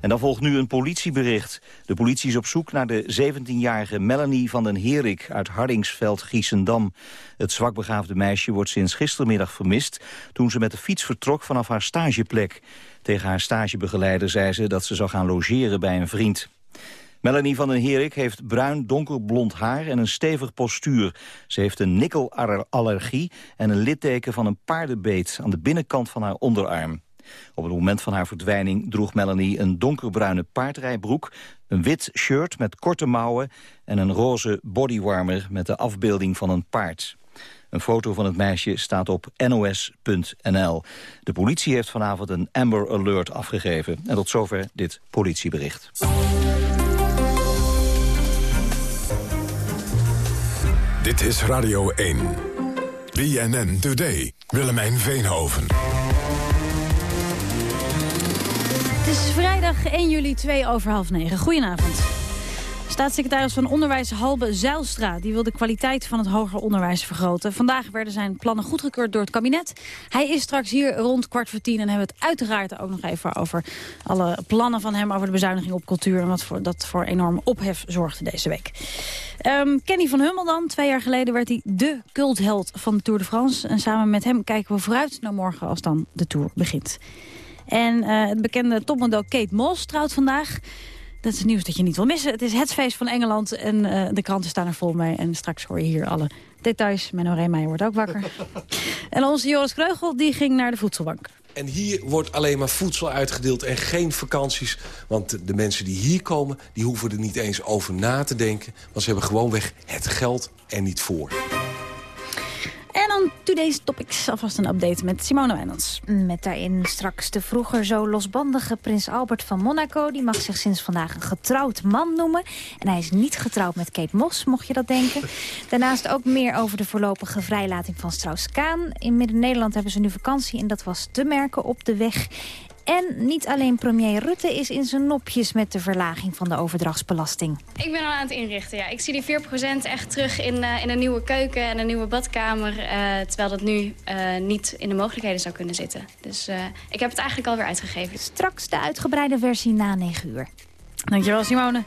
En dan volgt nu een politiebericht. De politie is op zoek naar de 17-jarige Melanie van den Herik uit Hardingsveld, Giesendam. Het zwakbegaafde meisje wordt sinds gistermiddag vermist... toen ze met de fiets vertrok vanaf haar stageplek. Tegen haar stagebegeleider zei ze dat ze zou gaan logeren bij een vriend. Melanie van den Herik heeft bruin donkerblond haar en een stevig postuur. Ze heeft een nikkelallergie en een litteken van een paardenbeet aan de binnenkant van haar onderarm. Op het moment van haar verdwijning droeg Melanie een donkerbruine paardrijbroek... een wit shirt met korte mouwen en een roze bodywarmer met de afbeelding van een paard. Een foto van het meisje staat op nos.nl. De politie heeft vanavond een Amber Alert afgegeven. En tot zover dit politiebericht. Dit is Radio 1. BNN Today. Willemijn Veenhoven. Het is vrijdag 1 juli, 2 over half 9. Goedenavond. Staatssecretaris van Onderwijs Halbe Zijlstra die wil de kwaliteit van het hoger onderwijs vergroten. Vandaag werden zijn plannen goedgekeurd door het kabinet. Hij is straks hier rond kwart voor tien en hebben we het uiteraard ook nog even over alle plannen van hem over de bezuiniging op cultuur en wat voor, dat voor enorm ophef zorgde deze week. Ehm, Kenny van Hummel dan. Twee jaar geleden werd hij de cultheld van de Tour de France. En samen met hem kijken we vooruit naar morgen als dan de Tour begint. En eh, het bekende topmodel Kate Moss trouwt vandaag. Dat is nieuws dat je niet wil missen. Het is het feest van Engeland en eh, de kranten staan er vol mee. En straks hoor je hier alle details. Menno Reemeijer wordt ook wakker. en onze Joris Kreugel die ging naar de voedselbank. En hier wordt alleen maar voedsel uitgedeeld en geen vakanties. Want de mensen die hier komen, die hoeven er niet eens over na te denken. Want ze hebben gewoonweg het geld er niet voor. En dan Today's Topics. Alvast een update met Simone Wijnands. Met daarin straks de vroeger zo losbandige prins Albert van Monaco. Die mag zich sinds vandaag een getrouwd man noemen. En hij is niet getrouwd met Kate Moss, mocht je dat denken. Daarnaast ook meer over de voorlopige vrijlating van Strauss-Kaan. In Midden-Nederland hebben ze nu vakantie en dat was te merken op de weg. En niet alleen premier Rutte is in zijn nopjes met de verlaging van de overdrachtsbelasting. Ik ben al aan het inrichten, ja. Ik zie die 4% echt terug in, eh, in een nieuwe keuken en een nieuwe badkamer. eh, terwijl dat nu eh, niet in de mogelijkheden zou kunnen zitten. Dus eh, ik heb het eigenlijk alweer uitgegeven. Straks de uitgebreide versie na 9 uur. Dankjewel Simone.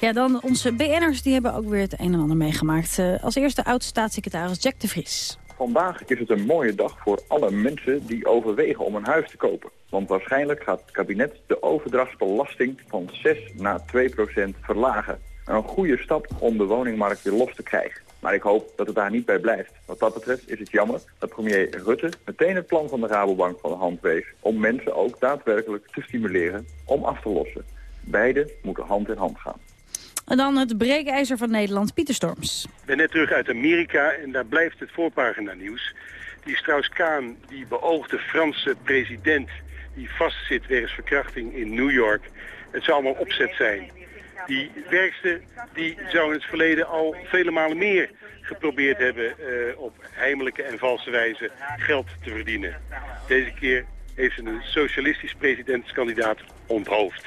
Ja, dan onze BN'ers die hebben ook weer het een en ander meegemaakt. Eh, als eerste oud-staatssecretaris Jack de Vries. Vandaag is het een mooie dag voor alle mensen die overwegen om een huis te kopen. Want waarschijnlijk gaat het kabinet de overdrachtsbelasting van 6 naar 2 procent verlagen. Een goede stap om de woningmarkt weer los te krijgen. Maar ik hoop dat het daar niet bij blijft. Wat dat betreft is het jammer dat premier Rutte meteen het plan van de Rabobank van de hand wees... om mensen ook daadwerkelijk te stimuleren om af te lossen. Beide moeten hand in hand gaan. En dan het breekijzer van Nederland, Pieter Storms. Ik ben net terug uit Amerika en daar blijft het voorpagina nieuws. Die Strauss-Kaan, die beoogde Franse president die vastzit wegens verkrachting in New York. Het zou allemaal opzet zijn. Die werkster die zou in het verleden al vele malen meer geprobeerd hebben eh, op heimelijke en valse wijze geld te verdienen. Deze keer heeft ze een socialistisch presidentskandidaat onthoofd.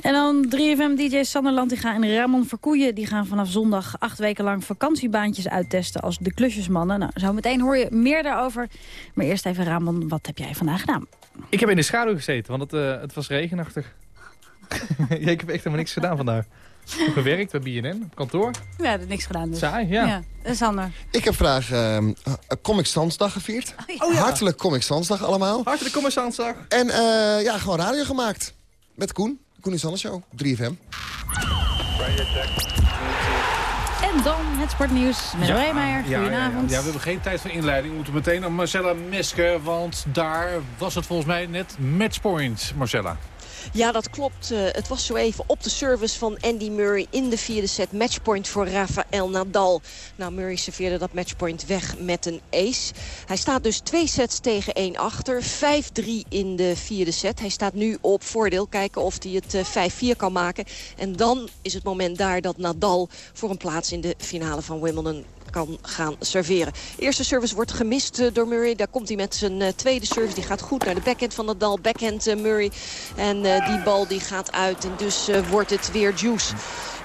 En dan 3FM-dj Sanderland die gaan en Ramon Verkoeien... die gaan vanaf zondag acht weken lang vakantiebaantjes uittesten als de klusjesmannen. Nou, zo meteen hoor je meer daarover. Maar eerst even Ramon, wat heb jij vandaag gedaan? Ik heb in de schaduw gezeten, want het, uh, het was regenachtig. ja, ik heb echt helemaal niks gedaan vandaag. gewerkt bij BNN, op kantoor. Ja, dat niks gedaan dus. Saai, ja. ja dat is Sander. Ik heb vandaag uh, Comic Sansdag gevierd. Oh, ja. Oh, ja. Hartelijk Comic Sansdag allemaal. Hartelijk Comic Sansdag. En uh, ja, gewoon radio gemaakt. Met Koen. Koen is Show, 3FM. En dan het sportnieuws met ja, Rijmeijer. Goedenavond. Ja, we hebben geen tijd voor inleiding. We moeten meteen naar Marcella Mesker. Want daar was het volgens mij net matchpoint, Marcella. Ja, dat klopt. Uh, het was zo even op de service van Andy Murray in de vierde set. Matchpoint voor Rafael Nadal. Nou, Murray serveerde dat matchpoint weg met een ace. Hij staat dus twee sets tegen één achter. 5-3 in de vierde set. Hij staat nu op voordeel. Kijken of hij het uh, 5-4 kan maken. En dan is het moment daar dat Nadal voor een plaats in de finale van Wimbledon kan gaan serveren. Eerste service wordt gemist eh, door Murray. Daar komt hij met zijn uh, tweede service. Die gaat goed naar de backhand van Nadal. Backhand uh, Murray. En die bal die gaat uit. En dus wordt het weer juice.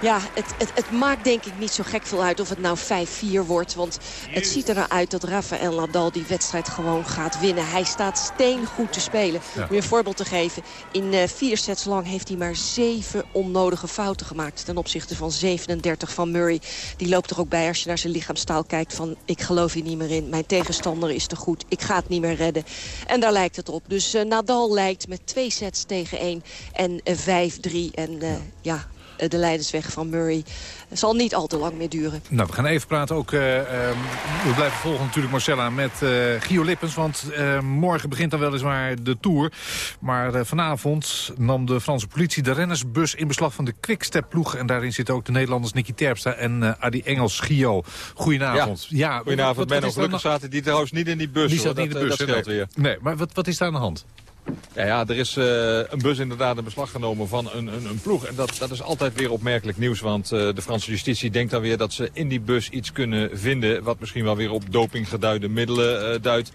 Ja, het, het, het, maakt denk ik niet zo gek veel uit of het nou 5-4 wordt. Want het ziet er nou uit dat Rafael Nadal die wedstrijd gewoon gaat winnen. Hij staat steengoed te spelen. Om je een voorbeeld te geven. In vier sets lang heeft hij maar zeven onnodige fouten gemaakt. Ten opzichte van 37 van Murray. Die loopt er ook bij als je naar zijn lichaamstaal kijkt van... ik geloof hier niet meer in. Mijn tegenstander is te goed. Ik ga het niet meer redden. En daar lijkt het op. Dus uh, Nadal lijkt met twee sets tegen één en uh, 5-3. En ja, eh, de leidersweg van Murray. Het zal niet al te lang meer duren. Nou, we gaan even praten ook... Uh, we blijven volgen natuurlijk Marcella met uh, Gio Lippens. Want morgen begint dan weliswaar de Tour. Maar vanavond nam de Franse politie de rennersbus in beslag van de Quickstep-ploeg. En daarin zitten ook de Nederlanders Nicky Terpstra en Adi Engels. Gio, goedenavond. Ja, ja goedenavond. Benno. Gelukkig zaten die trouwens niet in die bus. Die zat niet in de bus, dat, dat nee. weer. Nee, maar wat, wat is daar aan de hand? Ja, ja er is uh, een bus inderdaad in beslag genomen van een, een, een, ploeg. En dat, dat is altijd weer opmerkelijk nieuws. Want uh, de Franse justitie denkt dan weer dat ze in die bus iets kunnen vinden... wat misschien wel weer op dopinggeduide middelen uh, duidt.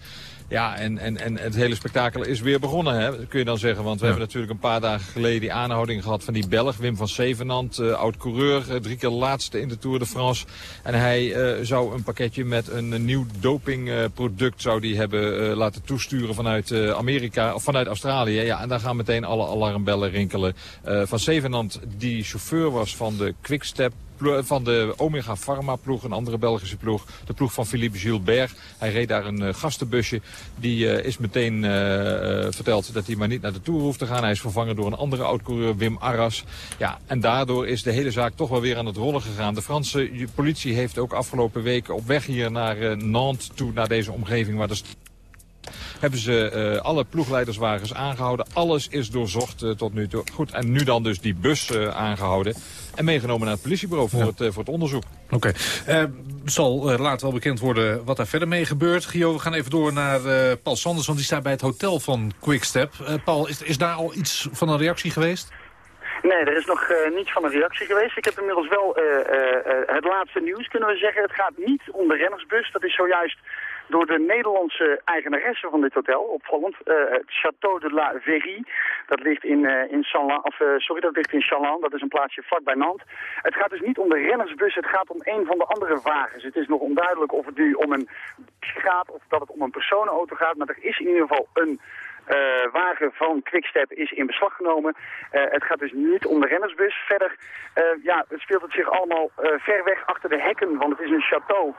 Ja, en, en, en het hele spektakel is weer begonnen, hè, kun je dan zeggen. Want we hebben natuurlijk een paar dagen geleden die aanhouding gehad van die Belg, Wim van Zevenand. Uh, oud-coureur, uh, drie keer laatste in de Tour de France. En hij uh, zou een pakketje met een, een nieuw dopingproduct zou die hebben laten toesturen vanuit Amerika, of vanuit Australië. Ja, en daar gaan meteen alle alarmbellen rinkelen. van Zevenand, die chauffeur was van de Quickstep van de Omega Pharma ploeg, een andere Belgische ploeg. De ploeg van Philippe Gilbert. Hij reed daar een uh, gastenbusje. Die uh, is meteen uh, verteld dat hij maar niet naar de Tour hoeft te gaan. Hij is vervangen door een andere oud-coureur, Wim Arras. Ja, en daardoor is de hele zaak toch wel weer aan het rollen gegaan. De Franse politie heeft ook afgelopen weken op weg hier naar Nantes toe, naar deze omgeving waar de hebben ze uh, alle ploegleiderswagens aangehouden. Alles is doorzocht uh, tot nu toe. Goed, en nu dan dus die bus uh, aangehouden. En meegenomen naar het politiebureau voor, ja. het, voor het onderzoek. Oké. Okay. zal later wel bekend worden wat daar verder mee gebeurt. Gio, we gaan even door naar Paul Sanders, want die staat bij het hotel van Quickstep. Paul, is, is daar al iets van een reactie geweest? Nee, er is nog uh, niets van een reactie geweest. Ik heb inmiddels wel uh, uh, het laatste nieuws, kunnen we zeggen. Het gaat niet om de rennersbus. Dat is zojuist door de Nederlandse eigenaresse van dit hotel, opvallend, uh, het Château de la Verrie. Dat ligt in, uh, in Chaland, of uh, sorry, dat ligt in Chaland, dat is een plaatsje vlakbij Nantes. Het gaat dus niet om de rennersbus, het gaat om een van de andere wagens. Het is nog onduidelijk of het nu om een gaat of dat het om een personenauto gaat, maar er is in ieder geval een... Wagen van Quickstep is in beslag genomen. Het gaat dus niet om de rennersbus. Verder ja, speelt het zich allemaal ver weg achter de hekken, want het is een château,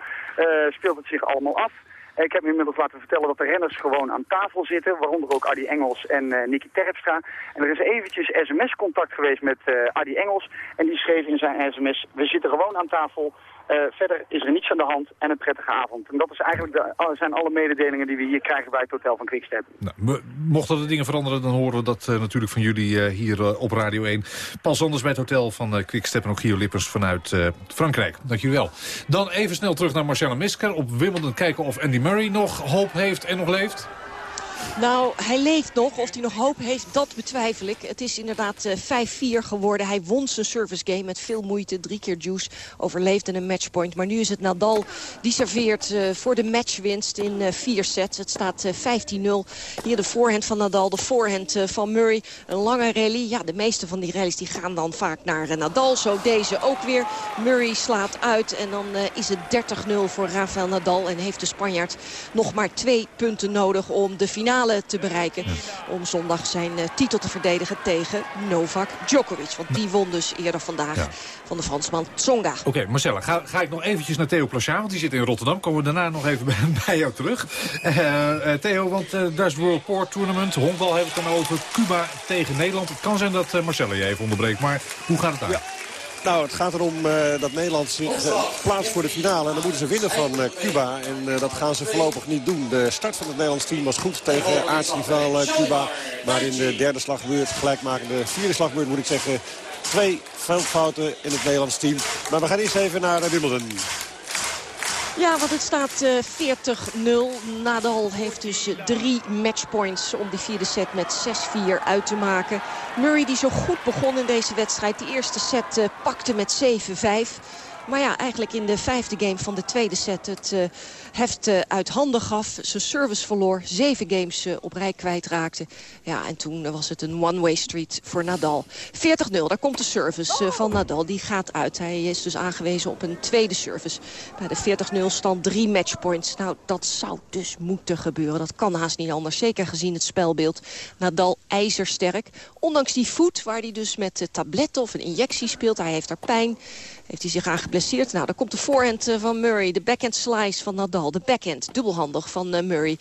speelt het zich allemaal af. Ik heb me inmiddels laten vertellen dat de renners gewoon aan tafel zitten, waaronder ook Adi Engels en uh, Nicky Terpstra. En er is eventjes sms-contact geweest met uh, Adi Engels en die schreef in zijn sms, we zitten gewoon aan tafel, verder is er niets aan de hand en een prettige avond. En dat is eigenlijk de, zijn alle mededelingen die we hier krijgen bij het hotel van Quickstep. Nou, mochten er dingen veranderen, dan horen we dat natuurlijk van jullie hier op Radio 1. Pas anders bij het hotel van Quickstep en ook Gio Lippers vanuit Frankrijk. Dank jullie wel. Dan even snel terug naar Marcella Misker op Wimbledon kijken of Andy Murray nog hoop heeft en nog leeft? Nou, hij leeft nog. Of hij nog hoop heeft, dat betwijfel ik. Het is inderdaad uh, 5-4 geworden. Hij won zijn service game met veel moeite. Drie keer juice, overleefde een matchpoint. Maar nu is het Nadal die serveert uh, voor de matchwinst in uh, vier sets. Het staat 15-0. Hier de voorhand van Nadal, de voorhand van Murray. Een lange rally. Ja, de meeste van die rallies die gaan dan vaak naar Nadal. Zo deze ook weer. Murray slaat uit en dan is het 30-0 voor Rafael Nadal. En heeft de Spanjaard nog maar twee punten nodig om de finale te bereiken. Om zondag zijn uh, titel te verdedigen tegen Novak Djokovic. Want die won dus eerder vandaag ja. van de Fransman Tsonga. Oké, okay, Marcella, ga, ga, ik nog eventjes naar Theo Plachard. Want die zit in Rotterdam. Komen we daarna nog even bij, bij jou terug. Uh, uh, Theo, want daar is World Port Tournament. Honkbal heeft het dan over Cuba tegen Nederland. Het kan zijn dat Marcella je even onderbreekt. Maar hoe gaat het daar? Ja. Nou, het gaat erom uh, dat Nederland zich uh, plaatst voor de finale. En dan moeten ze winnen van uh, Cuba. En dat gaan ze voorlopig niet doen. De start van het Nederlands team was goed tegen aartsrivaal Cuba. Maar in de derde slagbeurt, gelijkmakende vierde slagbeurt moet ik zeggen... twee veldfouten in het Nederlands team. Maar we gaan eerst even naar Wimbledon. Ja, want het staat uh, 40-0. Nadal heeft dus drie matchpoints om die vierde set met 6-4 uit te maken. Murray die zo goed begon in deze wedstrijd. Die eerste set uh, pakte met 7-5. Maar ja, eigenlijk in de vijfde game van de tweede set het heft uh, uit handen gaf. Zijn service verloor, zeven games uh, op rij kwijtraakte. Ja, en toen was het een one-way street voor Nadal. 40-0, daar komt de service van Nadal. Die gaat uit. Hij is dus aangewezen op een tweede service. Bij de 40-0 stand drie matchpoints. Nou, dat zou dus moeten gebeuren. Dat kan haast niet anders. Zeker gezien het spelbeeld. Nadal ijzersterk. Ondanks die voet, waar hij dus met tabletten of een injectie speelt. Hij heeft er pijn. Heeft hij zich aan geblesseerd? Nou, dan komt de voorhand van Murray. De backhand slice van Nadal. De backhand, dubbelhandig van uh, Murray.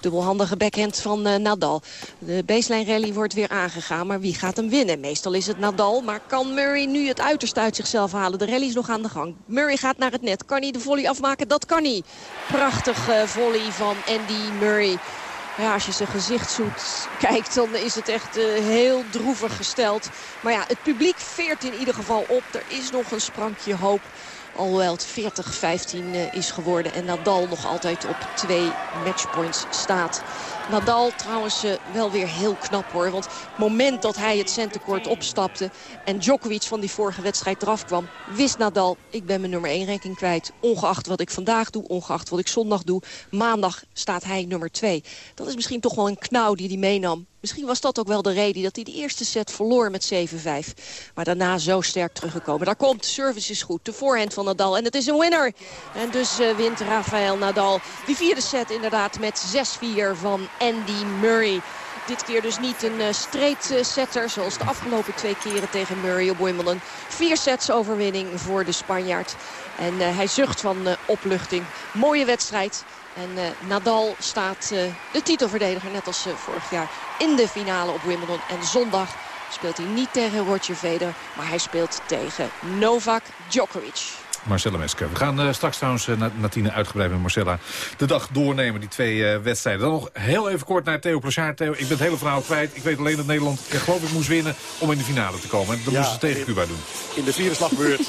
Dubbelhandige backhand van uh, Nadal. De baseline rally wordt weer aangegaan. Maar wie gaat hem winnen? Meestal is het Nadal. Maar kan Murray nu het uiterste uit zichzelf halen? De rally is nog aan de gang. Murray gaat naar het net. Kan hij de volley afmaken? Dat kan hij. Prachtige volley van Andy Murray. Ja, als je zijn gezichtshoed kijkt, dan is het echt heel droevig gesteld. Maar ja, het publiek veert in ieder geval op. Er is nog een sprankje hoop. Alhoewel het 40-15 uh, is geworden en Nadal nog altijd op twee matchpoints staat. Nadal trouwens uh, wel weer heel knap hoor. Want het moment dat hij het centercourt opstapte... en Djokovic van die vorige wedstrijd eraf kwam... wist Nadal, ik ben mijn nummer 1 ranking kwijt. Ongeacht wat ik vandaag doe, ongeacht wat ik zondag doe. Maandag staat hij nummer 2. Dat is misschien toch wel een knauw die hij meenam. Misschien was dat ook wel de reden dat hij de eerste set verloor met 7-5. Maar daarna zo sterk teruggekomen. Daar komt, service is goed, de voorhand van Nadal. En het is een winner. En dus uh, wint Rafael Nadal die vierde set inderdaad met 6-4 van Andy Murray. Dit keer dus niet een uh, straight setter zoals de afgelopen twee keren tegen Murray op Wimbledon. Vier sets overwinning voor de Spanjaard. En uh, hij zucht van opluchting. Mooie wedstrijd. En Nadal staat de titelverdediger, net als vorig jaar, in de finale op Wimbledon. En zondag speelt hij niet tegen Roger Federer, maar hij speelt tegen Novak Djokovic. Marcella Mesker. We gaan uh, straks trouwens uh, na, Tine uitgebreid met Marcella de dag doornemen, die twee uh, wedstrijden. Dan nog heel even kort naar Theo Plachard. Theo, ik ben het hele verhaal kwijt. Ik weet alleen dat Nederland, ik geloof ik, moest winnen om in de finale te komen. En dat ja, moesten ze tegen in, Cuba doen. In de vierde slagbeurt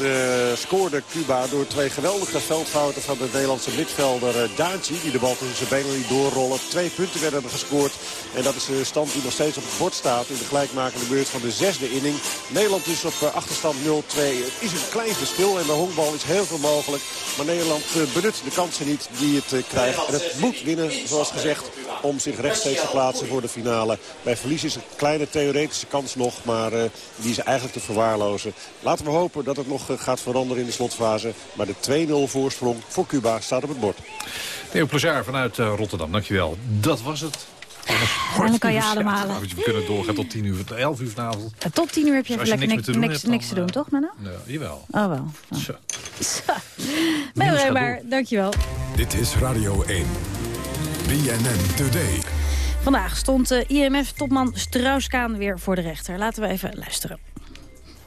scoorde Cuba door twee geweldige veldfouten van de Nederlandse midvelder Daci. Die de bal tussen zijn benen liet doorrollen. Twee punten werden er gescoord. En dat is de stand die nog steeds op het bord staat in de gelijkmakende beurt van de zesde inning. Nederland is op achterstand 0-2. Het is een klein verschil en de honkbal is heel veel mogelijk. Maar Nederland benut de kansen niet die het krijgt. En het moet winnen, zoals gezegd, om zich rechtstreeks te plaatsen voor de finale. Bij verlies is een kleine theoretische kans nog, maar die is eigenlijk te verwaarlozen. Laten we hopen dat het nog gaat veranderen in de slotfase. Maar de 2-0 voorsprong voor Cuba staat op het bord. Theo Plezaar vanuit Rotterdam, dankjewel. Dat was het. En dan kan je ademhalen. We kunnen doorgaan tot 10 uur, 11 uur vanavond. Ja, tot 10 uur heb je lekker niks, niks, niks te doen, toch, Menno? Ja, jawel. Oh, wel. Oh. Zo. Menno Reebaar, dankjewel. Dit is Radio 1. BNN Today. Vandaag stond uh, IMF-topman Strauss-Kaan weer voor de rechter. Laten we even luisteren.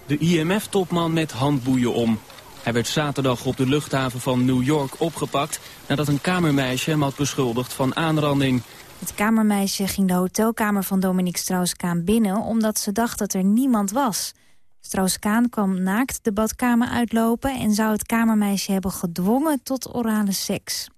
De IMF-topman met handboeien om. Hij werd zaterdag op de luchthaven van New York opgepakt... nadat een kamermeisje hem had beschuldigd van aanranding. Het kamermeisje ging de hotelkamer van Dominique Strauss-Kaan binnen... omdat ze dacht dat er niemand was. Strauss-Kaan kwam naakt de badkamer uitlopen... en zou het kamermeisje hebben gedwongen tot orale seks.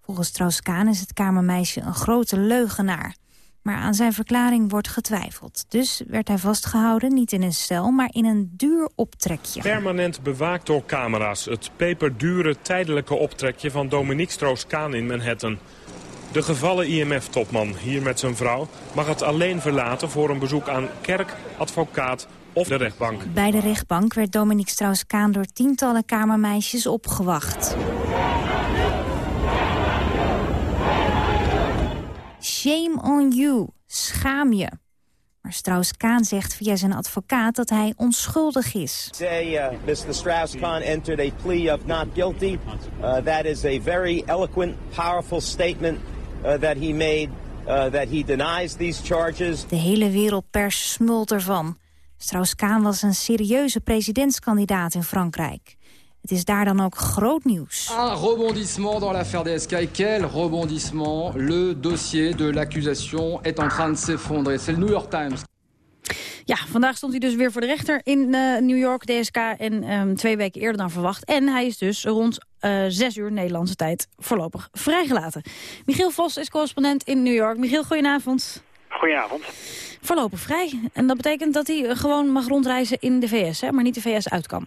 Volgens Strauss-Kaan is het kamermeisje een grote leugenaar. Maar aan zijn verklaring wordt getwijfeld. Dus werd hij vastgehouden, niet in een cel, maar in een duur optrekje. Permanent bewaakt door camera's. Het peperdure tijdelijke optrekje van Dominique Stroos-Kaan in Manhattan. De gevallen IMF-topman, hier met zijn vrouw, mag het alleen verlaten voor een bezoek aan kerk, advocaat of de rechtbank. Bij de rechtbank werd Dominique Strauss-Kaan door tientallen kamermeisjes opgewacht. Shame on you, schaam je. Maar Strauss-Kaan zegt via zijn advocaat dat hij onschuldig is. Say, uh, Mr. Strauss-Kahn entered a plea of not guilty. Uh, that is a very eloquent, powerful statement that he made. Uh, that he denies these charges. De hele wereldpers smult ervan. Strauss-Kaan was een serieuze presidentskandidaat in Frankrijk. Het is daar dan ook groot nieuws. Un rebondissement dans l'affaire DSK. Quel rebondissement Le dossier de l'accusation est en train de s'effondrer. C'est le New York Times. Ja, vandaag stond hij dus weer voor de rechter in uh, New York, DSK, en um, twee weken eerder dan verwacht. En hij is dus rond uh, zes uur Nederlandse tijd voorlopig vrijgelaten. Michiel Vos is correspondent in New York. Michiel, goedenavond. Goedenavond. Voorlopig vrij. En dat betekent dat hij gewoon mag rondreizen in de VS, hè, maar niet de VS uit kan.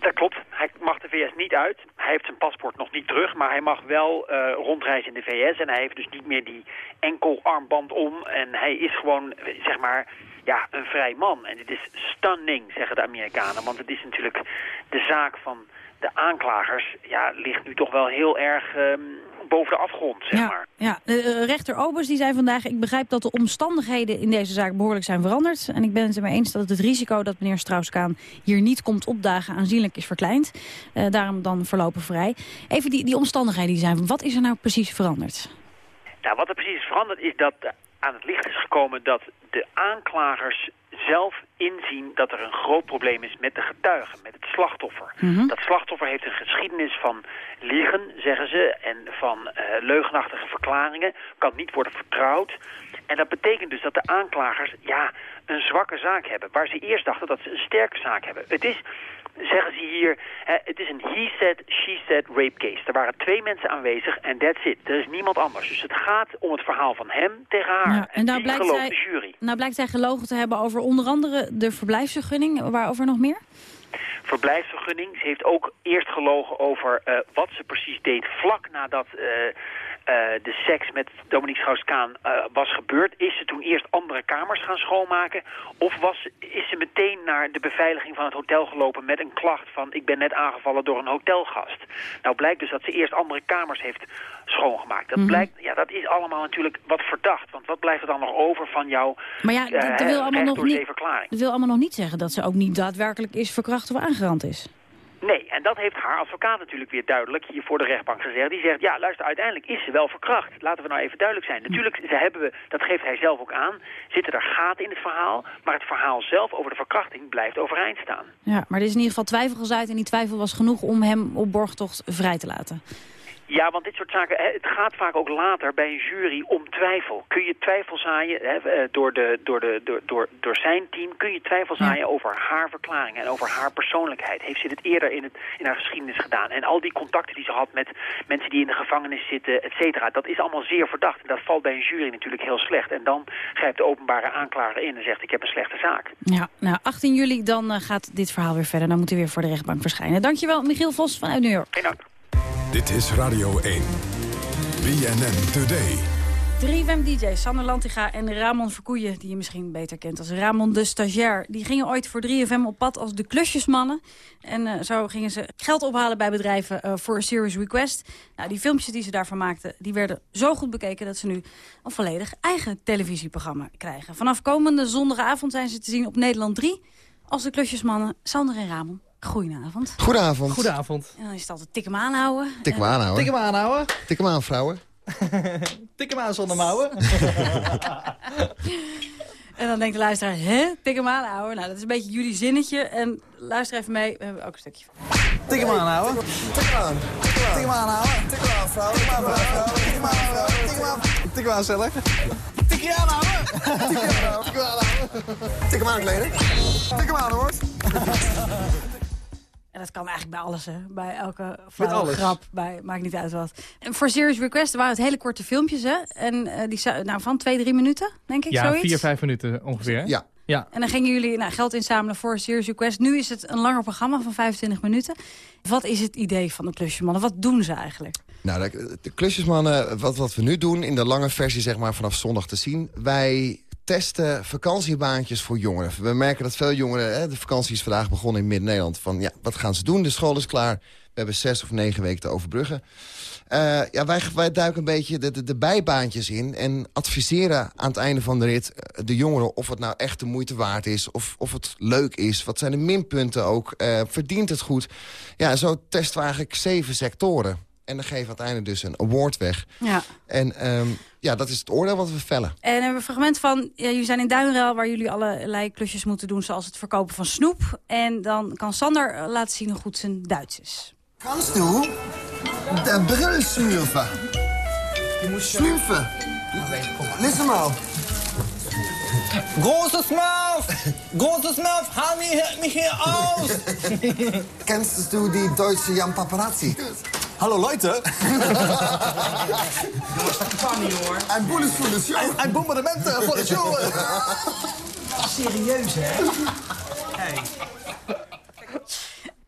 Dat klopt. Hij mag de VS niet uit. Hij heeft zijn paspoort nog niet terug, maar hij mag wel uh, rondreizen in de VS. En hij heeft dus niet meer die enkelarmband om. En hij is gewoon, zeg maar, ja, een vrij man. En dit is stunning, zeggen de Amerikanen. Want het is natuurlijk de zaak van de aanklagers... ja, ligt nu toch wel heel erg... Um, boven de afgrond, zeg ja, maar. Ja, de rechter Obers die zei vandaag... ik begrijp dat de omstandigheden in deze zaak behoorlijk zijn veranderd. En ik ben het ermee eens dat het risico dat meneer Strauss-Kaan... hier niet komt opdagen aanzienlijk is verkleind. Uh, daarom dan voorlopig vrij. Even die, die omstandigheden die zijn. Wat is er nou precies veranderd? Nou, wat er precies is veranderd is dat aan het licht is gekomen... dat de aanklagers zelf inzien dat er een groot probleem is met de getuigen, met het slachtoffer. Mm -hmm. Dat slachtoffer heeft een geschiedenis van liegen, zeggen ze, en van uh, leugenachtige verklaringen, kan niet worden vertrouwd. En dat betekent dus dat de aanklagers ja, een zwakke zaak hebben, waar ze eerst dachten dat ze een sterke zaak hebben. Het is, zeggen ze hier, hè, het is een he said, she said rape case. Er waren twee mensen aanwezig en that's it. Er is niemand anders. Dus het gaat om het verhaal van hem tegen haar. Ja, en nou blijkt, zij, de jury. nou blijkt zij gelogen te hebben over onder andere de verblijfsvergunning. Waarover nog meer? Verblijfsvergunning. Ze heeft ook eerst gelogen over uh, wat ze precies deed vlak nadat... Uh, de seks met Dominique Strauss-Kaan uh, was gebeurd. Is ze toen eerst andere kamers gaan schoonmaken? Of was, is ze meteen naar de beveiliging van het hotel gelopen met een klacht van... ik ben net aangevallen door een hotelgast? Nou blijkt dus dat ze eerst andere kamers heeft schoongemaakt. Dat, -hmm. blijkt, ja, dat is allemaal natuurlijk wat verdacht. Want wat blijft er dan nog over van jouw Maar ja, dat, dat wil, allemaal nog niet, verklaring? dat wil allemaal nog niet zeggen dat ze ook niet daadwerkelijk is verkracht of aangerand is. Nee, en dat heeft haar advocaat natuurlijk weer duidelijk hier voor de rechtbank gezegd. Die zegt, ja luister, uiteindelijk is ze wel verkracht. Laten we nou even duidelijk zijn. Natuurlijk, ze hebben we, dat geeft hij zelf ook aan, zitten er gaten in het verhaal. Maar het verhaal zelf over de verkrachting blijft overeind staan. Ja, maar er is in ieder geval twijfel gezaaid en die twijfel was genoeg om hem op borgtocht vrij te laten. Ja, want dit soort zaken, het gaat vaak ook later bij een jury om twijfel. Kun je twijfel zaaien hè, door, de, door, de, door, door, door zijn team, kun je twijfel zaaien ja. over haar verklaringen en over haar persoonlijkheid. Heeft ze dit eerder in, het, in haar geschiedenis gedaan? En al die contacten die ze had met mensen die in de gevangenis zitten, et cetera, dat is allemaal zeer verdacht. En dat valt bij een jury natuurlijk heel slecht. En dan grijpt de openbare aanklager in en zegt, ik heb een slechte zaak. Ja, nou, 18 juli dan uh, gaat dit verhaal weer verder. Dan moet hij weer voor de rechtbank verschijnen. Dankjewel, Michiel Vos vanuit New York. Geen dank. Dit is Radio 1. BNN Today. Drie WM-DJ's, Sander Lantiga en Ramon Verkoeien... die je misschien beter kent als Ramon de Stagiair... die gingen ooit voor 3FM op pad als de klusjesmannen. En uh, zo gingen ze geld ophalen bij bedrijven uh, voor een Serious Request. Nou, die filmpjes die ze daarvan maakten... die werden zo goed bekeken dat ze nu een volledig eigen televisieprogramma krijgen. Vanaf komende zondagavond zijn ze te zien op Nederland 3... als de klusjesmannen Sander en Ramon. Goedenavond. Goedenavond. Goedenavond. En dan is het altijd tik hem aanhouden. Tik hem aanhouden. Tik hem aanhouden. Tik hem aan, vrouwen. tik hem aan zonder mouwen. en dan denkt de luisteraar, hè? Tik hem aanhouden. Nou, dat is een beetje jullie zinnetje. En luister even mee, we hebben ook een stukje van. Tik hem aanhouden. Tik hem aan. Tik hem aanhouden. Tik hem aan, vrouwen. Tik hem aan, vrouwen. Tik hem aan, vrouwen. Tik hem aan. Tik hem aan, zelf. Tik je aanhouden. Tik hem aan. Tik hem aan, Tik hem aan, kleden. Tik hem aan, hoor. En dat kan eigenlijk bij alles, hè. Bij elke flauwe grap, bij, maakt niet uit wat. En voor Serious Request waren het hele korte filmpjes, hè. En eh, die nou, van twee, drie minuten, denk ik, Ja, zoiets. vier, vijf minuten ongeveer. Ja. ja. En dan gingen jullie nou, geld inzamelen voor Serious Request. Nu is het een langer programma van 25 minuten. Wat is het idee van de klusjesmannen? Wat doen ze eigenlijk? Nou, de, de klusjesmannen, wat, wat we nu doen in de lange versie, zeg maar vanaf zondag te zien. Wij testen vakantiebaantjes voor jongeren. We merken dat veel jongeren, hè, de vakantie is vandaag begonnen in Midden-Nederland. Van ja, wat gaan ze doen? De school is klaar. We hebben zes of negen weken te overbruggen. Eh, ja, wij, wij duiken een beetje de, de, bijbaantjes in en adviseren aan het einde van de rit eh, de jongeren of het nou echt de moeite waard is, of, of het leuk is. Wat zijn de minpunten ook? Eh, verdient het goed? Ja, zo testen we eigenlijk zeven sectoren. En dan geven we einde dus een award weg. Ja. En ehm, ja, dat is het oordeel wat we vellen. En we hebben een fragment van, ja, jullie zijn in Duinruil... waar jullie allerlei klusjes moeten doen, zoals het verkopen van snoep. En dan kan Sander eh, laten zien hoe goed zijn Duits is. Kannst du de bril smurfen? Smurfen. Listen mal. Große Smurf! Große Smurf, hau mich, mich hier aus! Kennst du die deutsche Jan Paparazzi? Hallo Leute! Funny hoor. Ein Bullis voor de show. Ein bombardement eh, voor de show. Serieus, hè?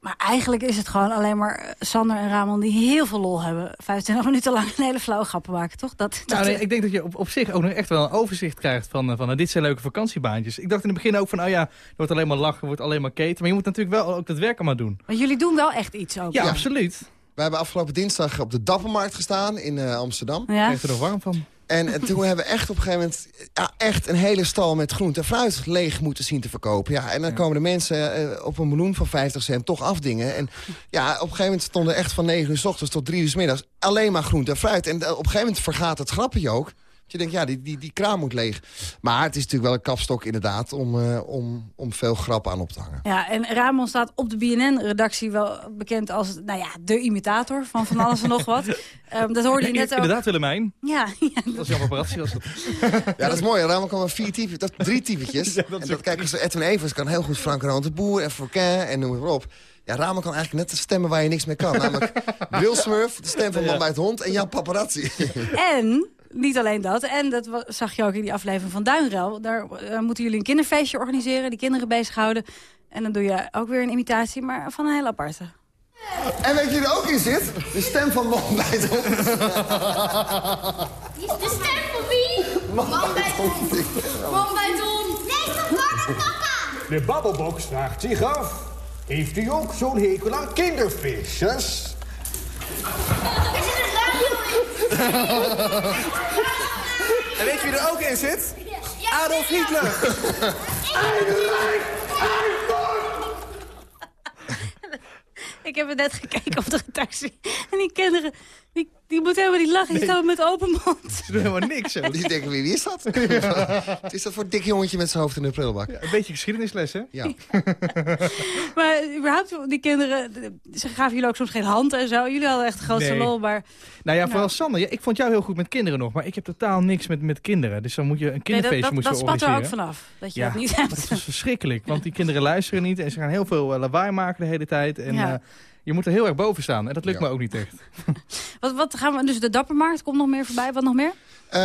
Maar eigenlijk is het gewoon alleen maar eh, Sander en Ramon... die heel veel lol hebben. 25 minuten lang een hele flauwe grappen maken, toch? Dat, dat Nou, nee, ik denk dat je op, op zich ook nog echt wel een overzicht krijgt van, eh, van dit zijn leuke vakantiebaantjes. Ik dacht in het begin ook van, oh ja, er wordt alleen maar lachen, er wordt alleen maar keten. Maar je moet natuurlijk wel ook dat werk maar doen. Want jullie doen wel echt iets ook. Ja, absoluut. We hebben afgelopen dinsdag op de Dappermarkt gestaan in eh, Amsterdam. Ja. Er nog warm van. En, eh, toen hebben we echt op een gegeven moment ja, echt een hele stal met groente en fruit leeg moeten zien te verkopen. Ja, en dan komen de mensen eh, op een miljoen van 50 cent toch afdingen. En ja, op een gegeven moment stonden echt van 9 uur s ochtends tot 3 uur s middags alleen maar groente en fruit. En op een gegeven moment vergaat het grappetje ook. Dat je denkt, ja, die, die, die kraam moet leeg. Maar het is natuurlijk wel een kapstok inderdaad om, eh, om, om veel grappen aan op te hangen. Ja, en Ramon staat op de BNN-redactie wel bekend als nou ja, de imitator van van alles en nog wat. Ehm, dat hoorde je net ook. Inderdaad, Willemijn. Ja, ja, Dat is jouw paparazzi. Was dat. Ja, dat is mooi. Ramon kan wel vier types, dat, drie typetjes. en dat, kijk, eens, Edwin Evers kan heel goed Frank Roland de Boer en Fouquet en noem het maar op. Ja, Ramon kan eigenlijk net de stemmen waar je niks mee kan. Namelijk Will Smurf, de stem van Man bij het Hond en Jan Paparazzi. En niet alleen dat, en dat zag je ook in die aflevering van Duinruil. Daar eh, moeten jullie een kinderfeestje organiseren, die kinderen bezighouden. En dan doe je ook weer een imitatie, maar van een heel aparte. En weet je er ook in zit? De stem van Man bij het Hond. De stem van wie? Man bij het hond. Man bij het hond. Nee, toch papa? De babbelbox vraagt zich af. Heeft u ook zo'n hekel aan kinderfeestjes? Er zit een in. En weet je wie er ook in zit? Adolf Hitler. Ik heb het net gekeken op de redactie. En die kinderen, die, die moeten helemaal niet lachen. Die staan met open mond. Ze doen helemaal niks. Hè. Die denken, wie wie is dat? Wat is dat voor een dik jongetje met zijn hoofd in de prullenbak? Een beetje geschiedenisles, hè? Ja. Maar überhaupt, die kinderen, ze gaven jullie ook soms geen hand en zo. Jullie hadden echt de grootste Nee. lol, maar... Nou ja, vooral Sander. Ja, ik vond jou heel goed met kinderen nog, maar ik heb totaal niks met, met kinderen. Dus dan moet je een Nee, dat, kinderfeestje dat, dat spat er ook vanaf, dat je Ja, dat niet hebt. Dat is verschrikkelijk, want die kinderen luisteren niet en ze gaan heel veel eh, lawaai maken de hele tijd. En Ja. eh, je moet er heel erg boven staan en dat lukt me ook niet echt. Wat, wat gaan we, dus de Dappermarkt komt nog meer voorbij, wat nog meer? Eh,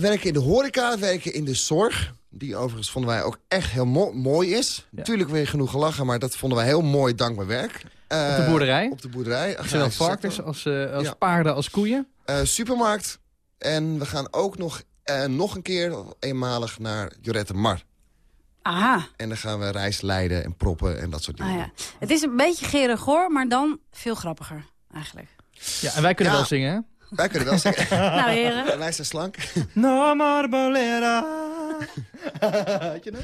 werken in de horeca, werken in de zorg. Die overigens vonden wij ook echt heel mo- mooi is. Natuurlijk weer genoeg gelachen, maar dat vonden wij heel mooi dankbaar werk. Eh, op de boerderij? Op de boerderij. Zowel varkens als, eh, als Ja. paarden als koeien. Eh, supermarkt. En we gaan ook nog, eh, nog een keer, eenmalig, naar Jorette Mar. Aha. En dan gaan we reis leiden en proppen en dat soort dingen. Ah, ja. Het is een beetje Gerard Goor, maar dan veel grappiger, eigenlijk. Ja, en wij kunnen Ja. wel zingen, hè? Wij kunnen wel zeggen. Nou, heren. En wij zijn slank. No marbolera. Had je dat?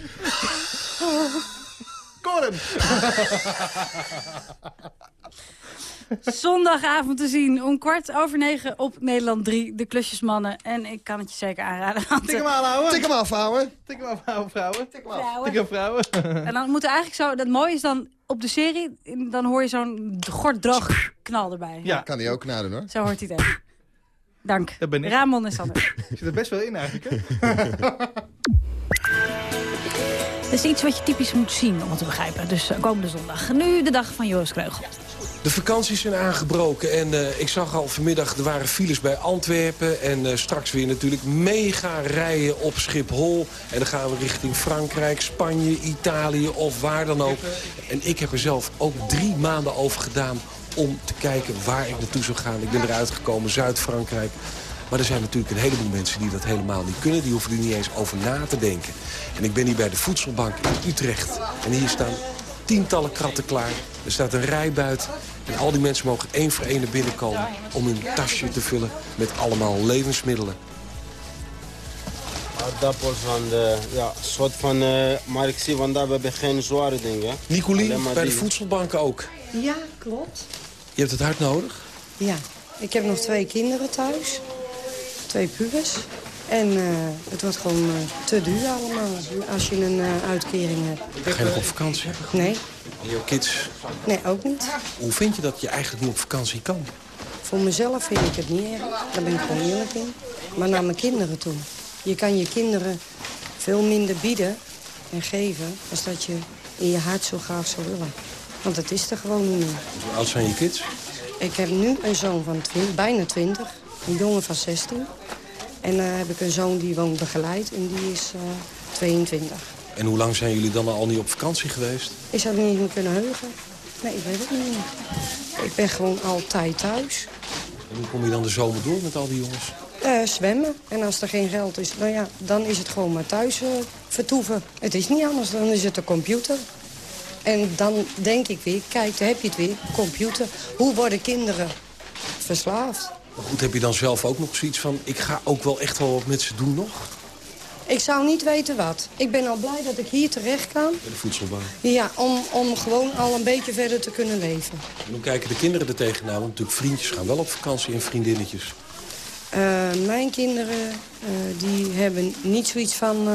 Koren! Zondagavond te zien om kwart over negen op Nederland 3. De Klusjesmannen. En ik kan het je zeker aanraden. Tik hem aan, ouwe. Tik hem af, ouwe. Tik hem af, ouwe, vrouwen. Tik hem af. Vrouwen. Tik hem, vrouwen. En dan moet eigenlijk zo... Dat mooie is dan op de serie... Dan hoor je zo'n gorddroog knal erbij. Ja. Kan die ook nadoen, hoor. Zo hoort hij het echt. Dank. Dat ben ik. Ramon en Sander. Zit er best wel in eigenlijk, hè? Dat is iets wat je typisch moet zien om het te begrijpen. Dus eh, komende zondag. Nu de dag van Joris Kreugel. De vakanties zijn aangebroken en uh, ik zag al vanmiddag... er waren files bij Antwerpen en uh, straks weer natuurlijk mega rijden op Schiphol. En dan gaan we richting Frankrijk, Spanje, Italië of waar dan ook. En ik heb er zelf ook drie maanden over gedaan om te kijken waar ik naartoe zou gaan. Ik ben eruit gekomen, Zuid-Frankrijk. Maar er zijn natuurlijk een heleboel mensen die dat helemaal niet kunnen. Die hoeven er niet eens over na te denken. En ik ben hier bij de voedselbank in Utrecht. En hier staan tientallen kratten klaar. Er staat een rij buiten. En al die mensen mogen één voor één naar binnen komen... om hun tasje te vullen met allemaal levensmiddelen. Aardappels van de, ja, soort van, uh, maar ik zie vandaag we hebben geen zware dingen. Nicolien, bij de voedselbank ook. Ja, klopt. Je hebt het hard nodig? Ja, ik heb nog twee kinderen thuis. Twee pubers. En uh, het wordt gewoon uh, te duur allemaal als je een uh, uitkering hebt. Ga je nog op vakantie? Nee. En jouw kids? Nee, ook niet. Hoe vind je dat je eigenlijk niet op vakantie kan? Voor mezelf vind ik het niet erg. Daar ben ik gewoon eerlijk in. Maar naar mijn kinderen toe. Je kan je kinderen veel minder bieden en geven... als dat je in je hart zo graag zou willen. Want dat is er gewoon niet meer. Hoe oud zijn je kids? Ik heb nu een zoon van 20, bijna 20, een jongen van 16. En uh, heb ik een zoon die woont begeleid en die is uh, 22. En hoe lang zijn jullie dan al niet op vakantie geweest? Ik zou het niet meer kunnen heugen. Nee, ik weet het niet meer. Ik ben gewoon altijd thuis. En hoe kom je dan de zomer door met al die jongens? Uh, zwemmen. En als er geen geld is, nou ja, dan is het gewoon maar thuis vertoeven. Het is niet anders, dan is het de computer. En dan denk ik weer, kijk, daar heb je het weer, computer. Hoe worden kinderen verslaafd? Maar goed, heb je dan zelf ook nog zoiets van... ik ga ook wel echt wel wat met ze doen nog? Ik zou niet weten wat. Ik ben al blij dat ik hier terecht kan. Bij de voedselbank? Ja, om, om gewoon al een beetje verder te kunnen leven. En hoe kijken de kinderen er tegenaan? Want natuurlijk vriendjes gaan wel op vakantie en vriendinnetjes. Uh, mijn kinderen uh, die hebben niet zoiets van... Uh,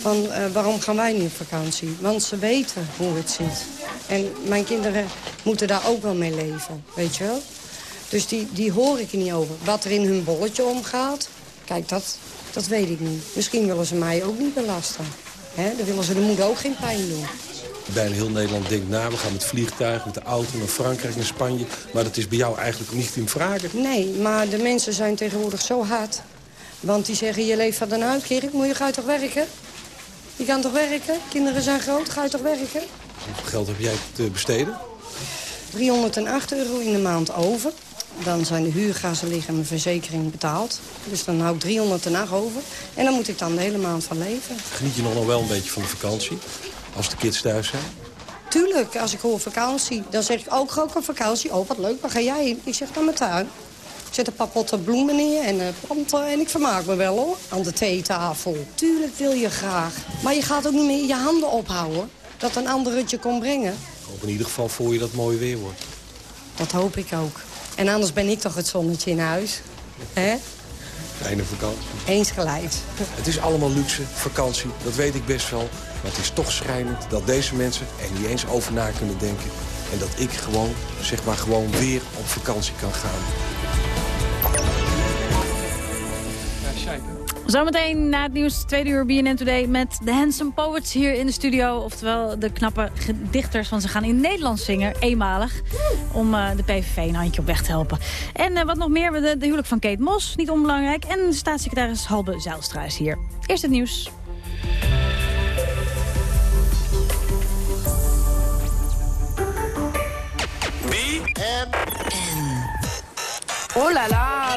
van waarom gaan wij niet op vakantie? Want ze weten hoe het zit. En mijn kinderen moeten daar ook wel mee leven, weet je wel? Dus die, die hoor ik er niet over. Wat er in hun bolletje omgaat, kijk, dat, dat weet ik niet. Misschien willen ze mij ook niet belasten. He, dan willen ze de moeder ook geen pijn doen. Bijna heel Nederland denkt, nou, we gaan met vliegtuig, met de auto naar Frankrijk, naar Spanje. Maar dat is bij jou eigenlijk niet in vragen. Nee, maar de mensen zijn tegenwoordig zo hard. Want die zeggen, je leeft van een uitkering, moet je, ga je toch werken? Je kan toch werken? Kinderen zijn groot, ga je toch werken? Hoeveel geld heb jij te besteden? 308 euro in de maand over. Dan zijn de huurgazen liggen en mijn verzekering betaald. Dus dan hou ik 308 over. En dan moet ik dan de hele maand van leven. Geniet je nog, wel een beetje van de vakantie? Als de kids thuis zijn? Tuurlijk, als ik hoor vakantie, dan zeg ik ook, ook een vakantie. Oh, wat leuk, waar ga jij in? Ik zeg naar mijn tuin. Ik zet een paar potten bloemen neer en uh, planten en ik vermaak me wel hoor. Aan de theetafel. Tuurlijk wil je graag. Maar je gaat ook niet meer je handen ophouden. Dat een ander het je kon brengen. Ik hoop in ieder geval voor je dat mooi weer wordt. Dat hoop ik ook. En anders ben ik toch het zonnetje in huis. Hè? Fijne vakantie. Eens gelijk. Het is allemaal luxe, vakantie, dat weet ik best wel. Maar het is toch schrijnend dat deze mensen er niet eens over na kunnen denken. En dat ik gewoon, zeg maar, gewoon weer op vakantie kan gaan. Zometeen na het nieuws, tweede uur BNN Today... met de Handsome Poets hier in de studio. Oftewel de knappe dichters, want ze gaan in Nederlands zingen, eenmalig. Om uh, de PVV een handje op weg te helpen. En uh, wat nog meer, de, de huwelijk van Kate Mos, niet onbelangrijk. En staatssecretaris Halbe Zijlstra is hier. Eerst het nieuws. BNN. Oh la la.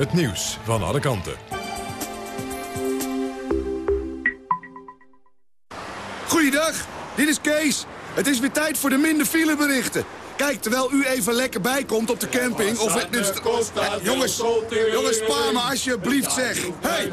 Het nieuws van alle kanten. Goeiedag, dit is Kees. Het is weer tijd voor de minder fileberichten. Kijk, terwijl u even lekker bijkomt op de camping... of het, dus, jongens, jongens, spaar me alsjeblieft, zeg. Hey,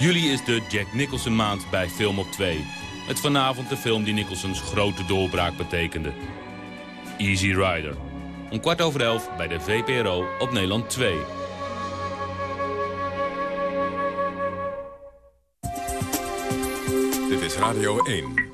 Juli is de Jack Nicholson maand bij Film op 2. Met vanavond de film die Nicholsons grote doorbraak betekende. Easy Rider. Om kwart over elf bij de VPRO op Nederland 2. Dit is Radio 1.